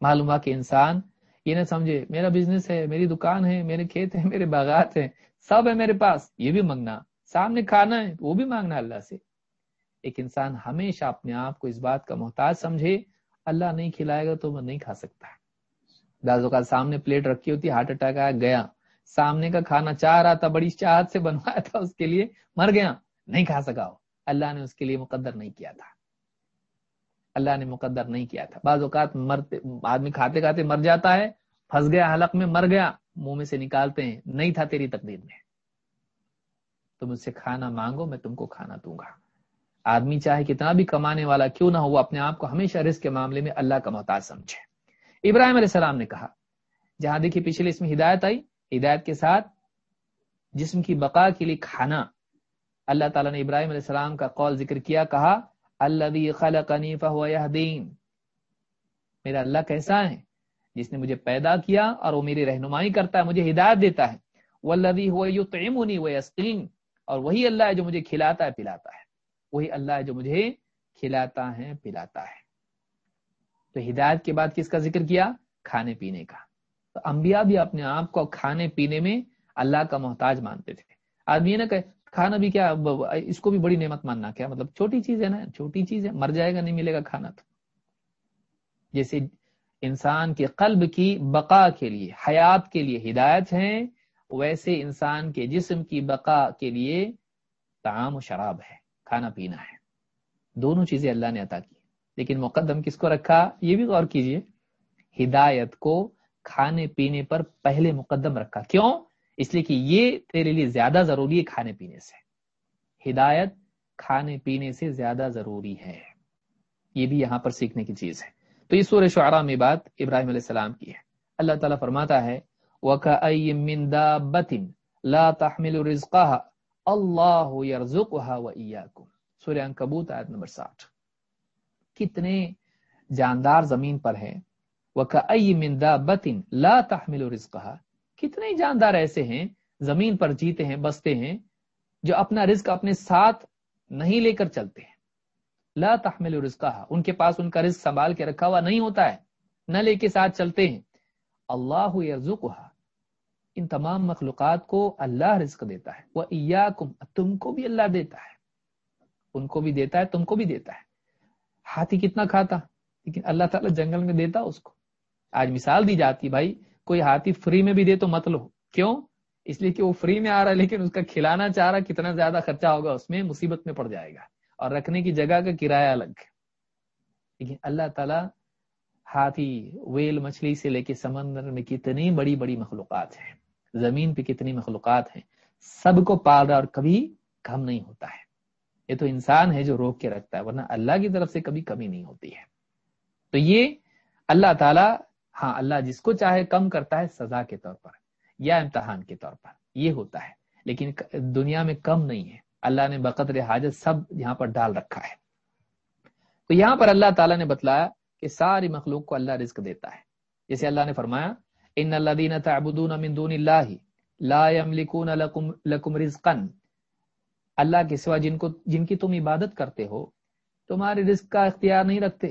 معلوم کہ انسان یہ نہ سمجھے، میرا بزنس ہے، میری دکان ہے، میرے کھیت ہے میرے باغات ہیں، سب ہے میرے پاس، یہ بھی مانگنا۔ سامنے کھانا ہے، وہ بھی مانگنا اللہ سے۔ ایک انسان ہمیشہ اپنے آپ کو اس بات کا محتاج سمجھے، اللہ نہیں کھلائے گا تو وہ نہیں کھا سکتا۔ بعض اوقات سامنے پلیٹ رکھی ہوتی، ہارٹ اٹیک آیا گیا۔ سامنے کا کھانا چاہ رہا تھا، بڑی چاہت سے بنوایا تھا، اس کے لیے مر گیا، نہیں کھا سکا ہو اللہ نے اس کے لیے مقدر نہیں کیا تھا۔ اللہ نے مقدر نہیں کیا تھا۔ بعض اوقات مرتے، آدمی کھاتے کھاتے مر جاتا ہے، پھنس گیا، حلق میں مر گیا، منہ میں سے نکالتے ہیں، نہیں تھا تیری تقدیر میں۔ تم مجھ سے کھانا مانگو، میں تم کو کھانا دوں گا۔ آدمی چاہے کتنا بھی کمانے والا کیوں نہ ہو، وہ اپنے آپ کو ہمیشہ رزق کے معاملے میں اللہ کا محتاج سمجھے۔ ابراہیم علیہ السلام نے کہا، جہاں دیکھیے پچھلے اس میں ہدایت آئی، ہدایت کے ساتھ جسم کی بقا کے لیے کھانا اللہ تعالیٰ نے ابراہیم علیہ السلام کا قول ذکر کیا، کہا اللہ خلقنی فهو يهدين میرا اللہ کیسا ہے؟ جس نے مجھے پیدا کیا اور وہ میری رہنمائی کرتا ہے، مجھے ہدایت دیتا ہے۔ والذی هو اور وہی اللہ ہے جو مجھے کھلاتا ہے، پلاتا ہے۔ وہی اللہ ہے جو مجھے کھلاتا ہے، پلاتا ہے۔ تو ہدایت کے بعد کس کا ذکر کیا؟ کھانے پینے کا۔ تو انبیاء بھی اپنے آپ کو کھانے پینے میں اللہ کا محتاج مانتے تھے۔ آدمی یہ نہ کہ کھانا بھی کیا اس کو بھی بڑی نعمت ماننا، کیا مطلب چھوٹی چیز ہے نا، چھوٹی چیز ہے، مر جائے گا، نہیں ملے گا کھانا تو۔ جیسے انسان کے قلب کی بقا کے لیے، حیات کے لیے ہدایت ہے ویسے انسان کے جسم کی بقا کے لیے تعام و شراب ہے، کھانا پینا ہے۔ دونوں چیزیں اللہ نے عطا کی۔ لیکن مقدم کس کو رکھا؟ یہ بھی غور کیجیے، ہدایت کو کھانے پینے پر پہلے مقدم رکھا۔ کیوں؟ اس لیے کہ یہ تیرے لیے زیادہ ضروری ہے کھانے پینے سے۔ ہدایت کھانے پینے سے زیادہ ضروری ہے۔ یہ بھی یہاں پر سیکھنے کی چیز ہے۔ تو یہ سورہ شعراء میں بات ابراہیم علیہ السلام کی ہے۔ اللہ تعالیٰ فرماتا ہے وَكَأَيِّم مِّن دَابَّةٍ لَا تَحْمِلُ رِزْقَهَا اللَّهُ يَرْزُقُهَا وَإِيَّاكُمْ۔ سورہ انکبوت آیت نمبر ساٹھ۔ کتنے جاندار زمین پر ہیں۔ وَكَأَيِّم مِّن دَابَّةٍ لَا تَحْمِلُ رِزْقَهَا کتنے جاندار ایسے ہیں، زمین پر جیتے ہیں، بستے ہیں، جو اپنا رزق اپنے ساتھ نہیں لے کر چلتے ہیں۔ لا تحمل رزقہ ان کے پاس ان کا رزق سنبھال کے رکھا ہوا نہیں ہوتا ہے، نہ لے کے ساتھ چلتے ہیں۔ اللہ یرزقها، ان تمام مخلوقات کو اللہ رزق دیتا ہے۔ وہ تم کو بھی اللہ دیتا ہے۔ ان کو بھی دیتا ہے، تم کو بھی دیتا ہے۔ ہاتھی کتنا کھاتا، لیکن اللہ تعالیٰ جنگل میں دیتا اس کو۔ آج مثال دی جاتی بھائی کوئی ہاتھی فری میں بھی دے تو مت لو۔ کیوں؟ اس لیے کہ وہ فری میں آ رہا ہے، لیکن اس کا کھلانا چاہ رہا کتنا زیادہ خرچہ ہوگا، اس میں مصیبت میں پڑ جائے گا۔ اور رکھنے کی جگہ کا کرایہ الگ۔ لیکن اللہ تعالی ہاتھی، ویل، مچھلی سے لے کے سمندر میں کتنی بڑی بڑی مخلوقات ہیں۔ زمین پہ کتنی مخلوقات ہیں۔ سب کو پال رہا اور کبھی کم نہیں ہوتا ہے۔ یہ تو انسان ہے جو روک کے رکھتا ہے، ورنہ اللہ کی طرف سے کبھی کمی نہیں ہوتی ہے۔ تو یہ اللہ تعالیٰ ہاں اللہ جس کو چاہے کم کرتا ہے سزا کے طور پر یا امتحان کے طور پر، یہ ہوتا ہے۔ لیکن دنیا میں کم نہیں ہے۔ اللہ نے بقدر حاجت سب یہاں پر ڈال رکھا ہے۔ تو یہاں پر اللہ تعالیٰ نے بتلایا کہ ساری مخلوق کو اللہ رزق دیتا ہے۔ جیسے اللہ نے فرمایا، ان اللہ تعبدون من دون اللہ لا يملكون لكم لكم رزقا۔ اللہ کے سوا جن کو جن کی تم عبادت کرتے ہو، تمہارے رزق کا اختیار نہیں رکھتے۔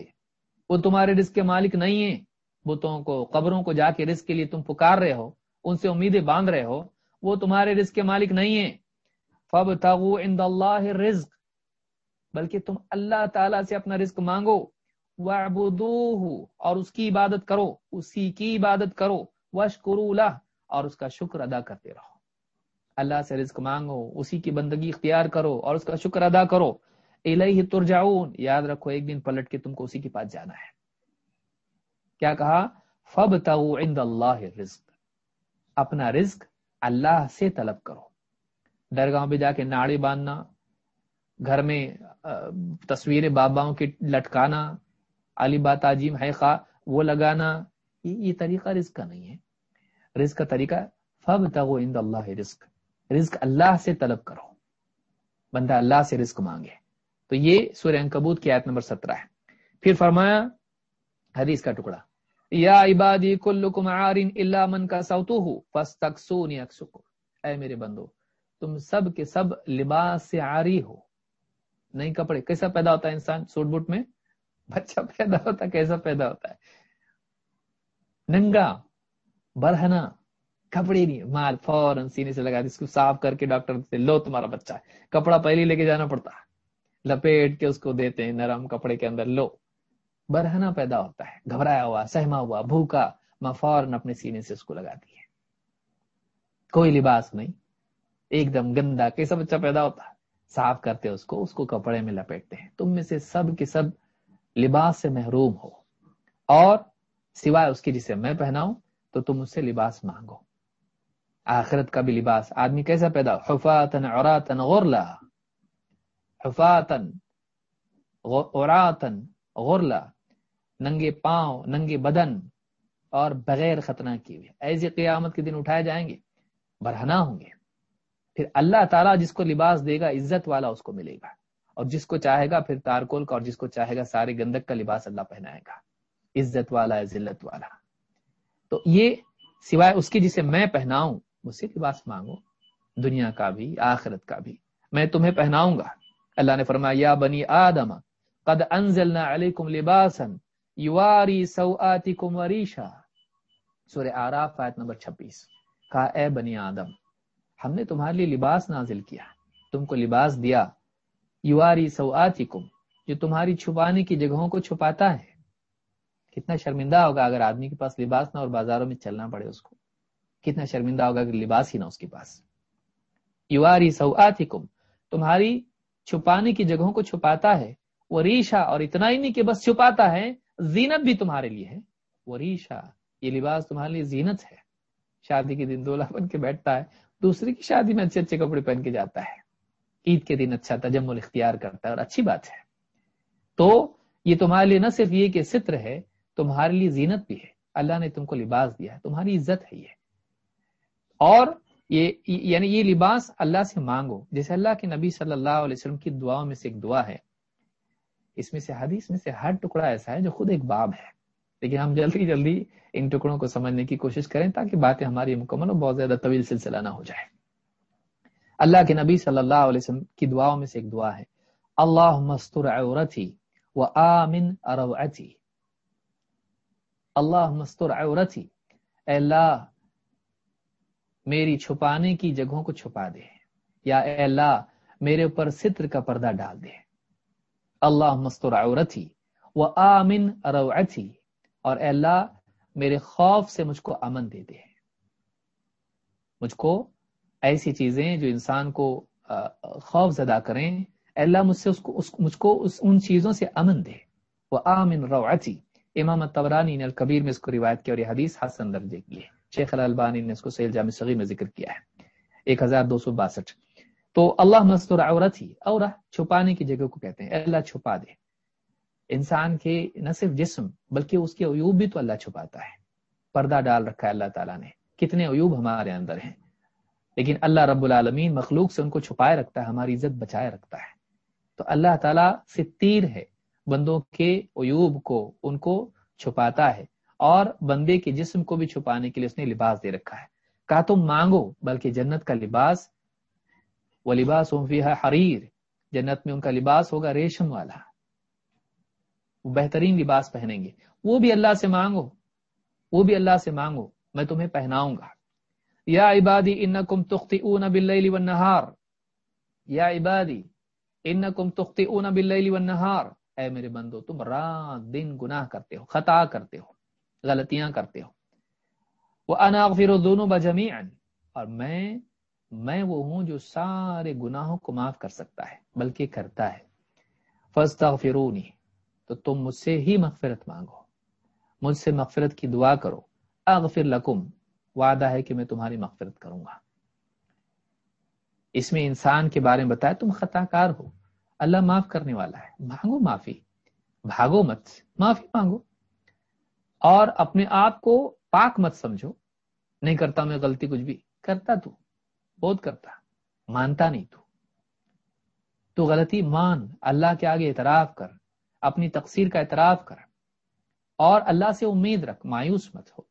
وہ تمہارے رزق کے مالک نہیں ہیں۔ بتوں کو، قبروں کو جا کے رزق کے لیے تم پکار رہے ہو، ان سے امیدیں باندھ رہے ہو، وہ تمہارے رزق کے مالک نہیں ہیں۔ فب تغو عند اللہ رزق بلکہ تم اللہ تعالی سے اپنا رزق مانگو۔ اور اس کی عبادت کرو، اسی کی عبادت کرو۔ وشکرو لہ اور اس کا شکر ادا کرتے رہو۔ اللہ سے رزق مانگو، اسی کی بندگی اختیار کرو، اور اس کا شکر ادا کرو۔ الہی ترجعون، یاد رکھو، ایک دن پلٹ کے تم کو اسی کے پاس جانا ہے۔ کیا کہا؟ فب عند اللہ رزق اپنا رزق اللہ سے طلب کرو۔ درگاہ پہ جا کے ناڑی باندھنا، گھر میں تصویر باباؤں کی لٹکانا، علی بات عجیم ہے، خواہ وہ لگانا، یہ طریقہ رزق کا نہیں ہے۔ رزق کا طریقہ فب تغو عند اللہ رزق رزق اللہ سے طلب کرو۔ بندہ اللہ سے رزق مانگے۔ تو یہ سورہ انکبوت کی آیت نمبر سترہ ہے۔ پھر فرمایا حدیث کا ٹکڑا۔ یا عبادی کلکم عارن الا من کا سوتو فاستکسونی اے میرے بندو، تم سب کے سب لباس سے عاری ہو۔ نہیں کپڑے، کیسا پیدا ہوتا ہے انسان سوٹ بوٹ میں؟ بچہ پیدا ہوتا ہے، کیسا پیدا ہوتا ہے؟ ننگا برہنا کپڑے نہیں، مال فوراً سینے سے لگا اس کو صاف کر کے ڈاکٹر سے لو تمہارا بچہ۔ ہے کپڑا پہلے لے کے جانا پڑتا۔ ہے لپیٹ کے اس کو دیتے ہیں، نرم کپڑے کے اندر، لو۔ برہنا پیدا ہوتا ہے، گھبرایا ہوا، سہما ہوا، بھوکا میں فوراً اپنے سینے سے اس کو لگا دی کوئی لباس نہیں، ایک دم گندا، کیسا بچہ پیدا ہوتا؟ ہے صاف کرتے اس کو اس کو کپڑے میں لپیٹتے ہیں۔ تم میں سے سب کے سب لباس سے محروم ہو۔ اور سوائے اس کی جسے میں پہناؤں، تو تم اس سے لباس مانگو۔ آخرت کا بھی لباس، آدمی کیسا پیدا حفاطن عراتن غرلا۔ حفاطن عراتن غرلا۔ ننگے پاؤں، ننگے بدن اور بغیر خطرہ کیے ہوئے۔ ایسے قیامت کے دن اٹھائے جائیں گے برہنا ہوں گے۔ پھر اللہ تعالیٰ جس کو لباس دے گا، عزت والا اس کو ملے گا۔ اور جس کو چاہے گا، پھر تارکول کا، اور جس کو چاہے گا، سارے گندک کا لباس اللہ پہنائے گا۔ عزت والا، ذلت والا۔ تو یہ سوائے اس کی جسے میں پہناؤں، مجھ سے لباس مانگو، دنیا کا بھی، آخرت کا بھی۔ میں تمہیں پہناؤں گا۔ اللہ نے فرمایا، یا بنی آدم، قد انزلنا علیکم لباسا یواری سوآتکم وریشا۔ سورہ آراف آیت نمبر 26 کہا، اے بنی آدم، ہم نے تمہارے لیے لباس نازل کیا، تم کو لباس دیا۔ یواری سوآتکم، جو تمہاری چھپانے کی جگہوں کو چھپاتا ہے۔ کتنا شرمندہ ہوگا اگر آدمی کے پاس لباس نہ اور بازاروں میں چلنا پڑے اس کو۔ کتنا شرمندہ ہوگا اگر لباس ہی نہ اس کے پاس۔ یواری سوآتکم، تمہاری چھپانے کی جگہوں کو چھپاتا ہے۔ وہ ریشا اور اتنا ہی نہیں کہ بس چھپاتا ہے زینت بھی تمہارے لیے ہے۔ وہ ریشا یہ لباس تمہارے لیے زینت ہے۔ شادی کے دن دولہا بن کے بیٹھتا ہے دوسری کی شادی میں اچھے اچھے کپڑے پہن کے جاتا ہے۔ عید کے دن اچھا تجمل اختیار کرتا ہے اور اچھی بات ہے۔ تو یہ تمہارے لیے نہ صرف یہ کہ ستر ہے، تمہارے لیے زینت بھی ہے۔ اللہ نے تم کو لباس دیا ہے، تمہاری عزت ہے یہ۔ اور یہ یعنی یہ لباس اللہ سے مانگو۔ جیسے اللہ کے نبی صلی اللہ علیہ وسلم کی دعاؤں میں سے ایک دعا ہے اس میں سے حدیث میں سے ہر ٹکڑا ایسا ہے جو خود ایک باب ہے۔ لیکن ہم جلدی جلدی ان ٹکڑوں کو سمجھنے کی کوشش کریں تاکہ باتیں ہماری مکمل اور بہت زیادہ طویل سلسلہ نہ ہو جائے۔ اللہ کے نبی صلی اللہ علیہ وسلم کی دعاؤں میں سے ایک دعا ہے۔ اللہ مستر عورتی و آمن اروعتی۔ اللہ مستر عورتی، اے اللہ، میری چھپانے کی جگہوں کو چھپا دے۔ یا اے اللہ، میرے اوپر ستر کا پردہ ڈال دے۔ اللہ مستر عورتی و آمن اروعتی اور اے اللہ، میرے خوف سے مجھ کو امن دے دے۔ مجھ کو ایسی چیزیں جو انسان کو خوف زدہ کریں، اے اللہ، مجھ سے اس کو، اس، مجھ کو اس، ان چیزوں سے امن دے۔ وہ آمن روعتی، امام تورانی نے الکبیر میں اس کو روایت کیا اور یہ حدیث حسن درجے کی ہے۔ شیخ البانی نے اس کو سیل جامع صغیر میں ذکر کیا ہے۔ ایک ہزار دو سو باسٹھ۔ تو اللہ مستر عورت ہی اور چھپانے کی جگہ کو کہتے ہیں، اے اللہ چھپا دے۔ انسان کے نہ صرف جسم بلکہ اس کے عیوب بھی تو اللہ چھپاتا ہے۔ پردہ ڈال رکھا ہے اللہ تعالیٰ نے۔ کتنے عیوب ہمارے اندر ہیں۔ لیکن اللہ رب العالمین مخلوق سے ان کو چھپائے رکھتا ہے، ہماری عزت بچائے رکھتا ہے۔ تو اللہ تعالیٰ سے تیر ہے۔ بندوں کے عیوب کو ان کو چھپاتا ہے۔ اور بندے کے جسم کو بھی چھپانے کے لیے اس نے لباس دے رکھا ہے۔ کہا تم مانگو، بلکہ جنت کا لباس وہ لباس حریر جنت میں ان کا لباس ہوگا ریشم والا۔ وہ بہترین لباس پہنیں گے۔ وہ بھی اللہ سے مانگو۔ وہ بھی اللہ سے مانگو۔ میں تمہیں پہناؤں گا۔ یا عبادی، انکم تخطئون باللیل والنہار۔ یا عبادی، انکم تخطئون باللیل والنہار۔ اے میرے بندو، تم رات دن گناہ کرتے ہو، خطا کرتے ہو، غلطیاں کرتے ہو۔ وَأَنَا أَغْفِرُ الذُّنُوبَ جَمِيعًا۔ اور میں میں وہ ہوں جو سارے گناہوں کو معاف کر سکتا ہے، بلکہ کرتا ہے۔ فَاسْتَغْفِرُونِي تو تم مجھ سے ہی مغفرت مانگو۔ مجھ سے مغفرت کی دعا کرو۔ اغفر لکم، وعدہ ہے کہ میں تمہاری مغفرت کروں گا۔ اس میں انسان کے بارے میں بتایا، تم خطا کار ہو۔ اللہ معاف کرنے والا ہے۔ مانگو معافی۔ بھاگو مت۔ معافی مانگو۔ اور اپنے آپ کو پاک مت سمجھو۔ نہیں کرتا میں غلطی کچھ بھی۔ کرتا تو۔ بہت کرتا مانتا نہیں تو۔ تو غلطی مان، اللہ کے آگے اعتراف کر، اپنی تقسیر کا اعتراف کر۔ اور اللہ سے امید رکھ، مایوس مت ہو۔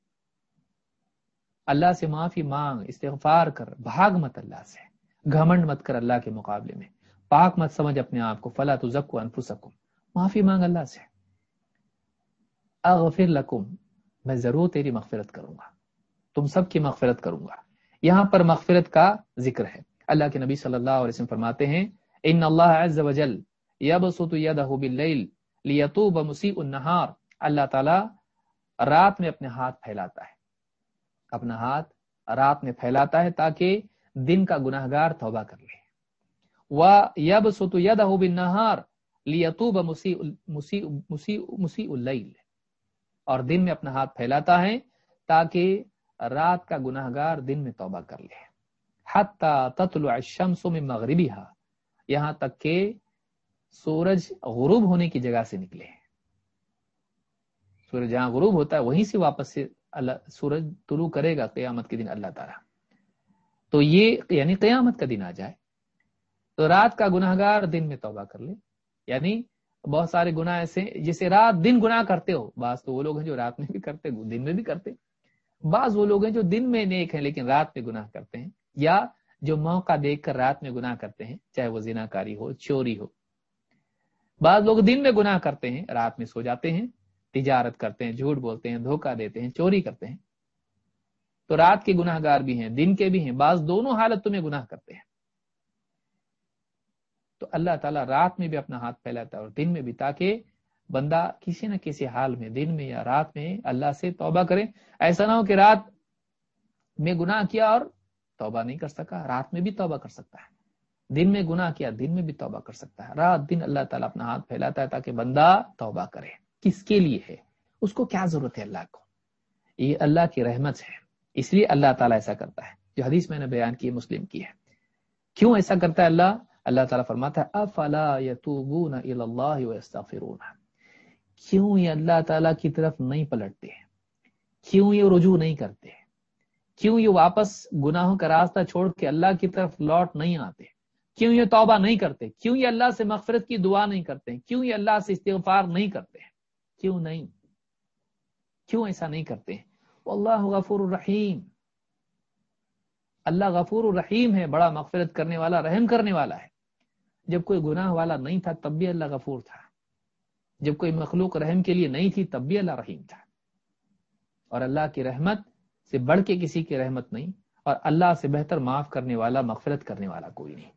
اللہ سے معافی مانگ، استغفار کر، بھاگ مت اللہ سے۔ گھمنڈ مت کر اللہ کے مقابلے میں۔ پاک مت سمجھ اپنے آپ کو۔ فلا تو زکو انفو سکو معافی مانگ اللہ سے۔ اغفر لکم، میں ضرور تیری مغفرت کروں گا۔ تم سب کی مغفرت کروں گا۔ یہاں پر مغفرت کا ذکر ہے۔ اللہ کے نبی صلی اللہ علیہ وسلم فرماتے ہیں، ان اللہ عز وجل یبسط یدہ باللیل لیتوب مسیء النہار۔ اللہ تعالی رات میں اپنے ہاتھ پھیلاتا ہے۔ اپنا ہاتھ رات میں پھیلاتا ہے تاکہ دن کا گناہ گار توبہ کر لے۔ وَيَبْسُطُ يَدَهُ بِالنَّهَارِ لِيَتُوبَ مُسِيءُ اللَّيْلِ اور دن میں اپنا ہاتھ پھیلاتا ہے تاکہ رات کا گناہ گار دن میں توبہ کر لے۔ تطلع الشمس من مغربها یہاں تک کہ سورج غروب ہونے کی جگہ سے نکلے۔ سورج جہاں غروب ہوتا ہے، وہیں سے واپس سے اللہ، سورج طلوع کرے گا قیامت کے دن اللہ تعالیٰ۔ تو یہ یعنی قیامت کا دن آ جائے۔ تو رات کا گناہ گار دن میں توبہ کر لے۔ یعنی بہت سارے گناہ ایسے جسے رات دن گناہ کرتے ہو۔ بعض تو وہ لوگ ہیں جو رات میں بھی کرتے، دن میں بھی کرتے۔ بعض وہ لوگ ہیں جو دن میں نیک ہیں لیکن رات میں گناہ کرتے ہیں یا جو موقع دیکھ کر رات میں گناہ کرتے ہیں، چاہے وہ زنا کاری ہو، چوری ہو۔ بعض لوگ دن میں گناہ کرتے ہیں، رات میں سو جاتے ہیں، تجارت کرتے ہیں، جھوٹ بولتے ہیں، دھوکہ دیتے ہیں، چوری کرتے ہیں۔ تو رات کے گناہ گار بھی ہیں، دن کے بھی ہیں، بعض دونوں حالت میں گناہ کرتے ہیں۔ تو اللہ تعالیٰ رات میں بھی اپنا ہاتھ پھیلاتا ہے اور دن میں بھی تاکہ بندہ کسی نہ کسی حال میں، دن میں یا رات میں اللہ سے توبہ کرے۔ ایسا نہ ہو کہ رات میں گناہ کیا اور توبہ نہیں کر سکا، رات میں بھی توبہ کر سکتا ہے۔ دن میں گناہ کیا، دن میں بھی توبہ کر سکتا ہے۔ رات دن اللہ تعالیٰ اپنا ہاتھ پھیلاتا ہے تاکہ بندہ توبہ کرے۔ کس کے لیے ہے؟ اس کو کیا ضرورت ہے اللہ کو؟ یہ اللہ کی رحمت ہے۔ اس لیے اللہ تعالیٰ ایسا کرتا ہے۔ جو حدیث میں نے بیان کی، مسلم کی ہے۔ کیوں ایسا کرتا ہے اللہ؟ اللہ تعالیٰ فرماتا ہے، افلا یتوبون اللہ کیوں یہ اللہ تعالیٰ کی طرف نہیں پلٹتے کیوں یہ رجوع نہیں کرتے کیوں یہ واپس گناہوں کا راستہ چھوڑ کے اللہ کی طرف لوٹ نہیں آتے کیوں یہ توبہ نہیں کرتے کیوں یہ اللہ سے مغفرت کی دعا نہیں کرتے کیوں یہ اللہ سے استغفار نہیں کرتے کیوں نہیں؟ کیوں ایسا نہیں کرتے اللہ غفور الرحیم۔ اللہ غفور الرحیم ہے، بڑا مغفرت کرنے والا، رحم کرنے والا ہے۔ جب کوئی گناہ والا نہیں تھا، تب بھی اللہ غفور تھا۔ جب کوئی مخلوق رحم کے لیے نہیں تھی، تب بھی اللہ رحیم تھا۔ اور اللہ کی رحمت سے بڑھ کے کسی کی رحمت نہیں، اور اللہ سے بہتر معاف کرنے والا، مغفرت کرنے والا کوئی نہیں۔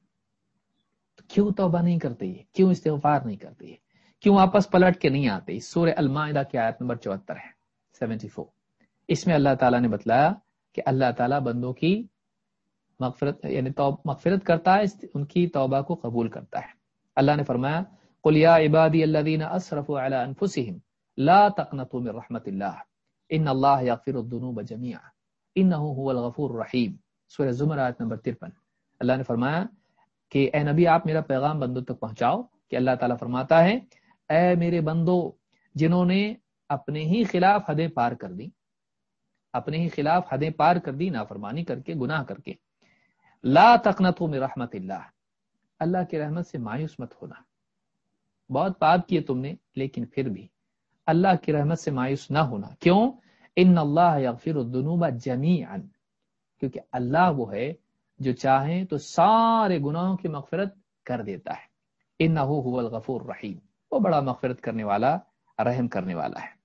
تو کیوں توبہ نہیں کرتے یہ؟ کیوں استغفار نہیں کرتے یہ؟ کیوں واپس پلٹ کے نہیں آتے سورہ المائدہ کی آیت نمبر چوہتر ہے سیونٹی فور اس میں اللہ تعالیٰ نے بتلایا کہ اللہ تعالیٰ بندوں کی مغفرت یعنی مغفرت کرتا ہے ان کی توبہ کو قبول کرتا ہے۔ اللہ نے فرمایا قل یا عبادی الذین اسرفوا علی انفسهم لا تقنطوا من رحمت اللہ ان اللہ یغفر الذنوب جميعا. انه هو الغفور الرحیم سورہ زمر آیت نمبر 53 اللہ نے فرمایا کہ اے نبی، آپ میرا پیغام بندوں تک پہنچاؤ کہ اللہ تعالیٰ فرماتا ہے، اے میرے بندو، جنہوں نے اپنے ہی خلاف حدیں پار کر دی اپنے ہی خلاف حدیں پار کر دی نافرمانی کر کے، گناہ کر کے، لا تقنطوا من رحمت اللہ۔ اللہ کی رحمت سے مایوس مت ہونا۔ بہت پاپ کیے تم نے، لیکن پھر بھی۔ اللہ کی رحمت سے مایوس نہ ہونا۔ کیوں؟ ان اللہ یغفر الذنوب جمیعا۔ کیونکہ اللہ وہ ہے جو چاہیں تو سارے گناہوں کی مغفرت کر دیتا ہے۔ انہو هو الغفور الرحیم۔ وہ بڑا مغفرت کرنے والا، رحم کرنے والا ہے۔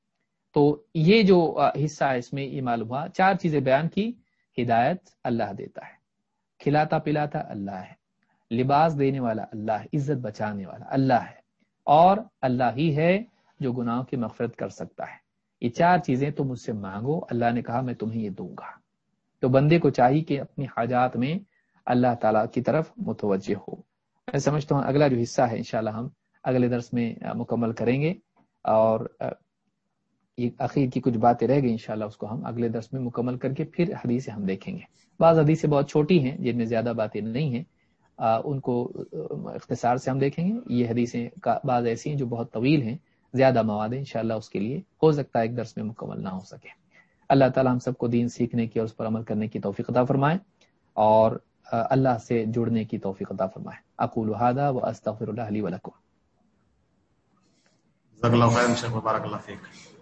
تو یہ جو حصہ ہے اس میں یہ معلوم ہوا، چار چیزیں بیان کی۔ ہدایت اللہ دیتا ہے۔ کھلاتا پلاتا اللہ ہے۔ لباس دینے والا اللہ ہے عزت بچانے والا اللہ ہے۔ اور اللہ ہی ہے جو گناہوں کی مغفرت کر سکتا ہے۔ یہ چار چیزیں تم مجھ سے مانگو، اللہ نے کہا میں تمہیں یہ دوں گا۔ تو بندے کو چاہیے کہ اپنی حاجات میں اللہ تعالیٰ کی طرف متوجہ ہو۔ میں سمجھتا ہوں اگلا جو حصہ ہے، انشاءاللہ ہم اگلے درس میں مکمل کریں گے۔ اور اخیر کی کچھ باتیں رہ گئی انشاءاللہ اس کو ہم اگلے درس میں مکمل کر کے پھر حدیثیں ہم دیکھیں گے۔ بعض حدیثیں بہت چھوٹی ہیں، جن میں زیادہ باتیں نہیں ہیں ان کو اختصار سے ہم دیکھیں گے۔ یہ حدیثیں بعض ایسی ہیں جو بہت طویل ہیں، زیادہ مواد ہیں، انشاءاللہ اس کے لیے ہو سکتا ہے ایک درس میں مکمل نہ ہو سکے۔ اللہ تعالیٰ ہم سب کو دین سیکھنے کی اور اس پر عمل کرنے کی توفیق عطا فرمائے اور اللہ سے جڑنے کی توفیق عطا فرمائے۔ اقول هذا واستغفر الله لي ولكم۔ جزاك الله خيرا شيخ بارك الله فيك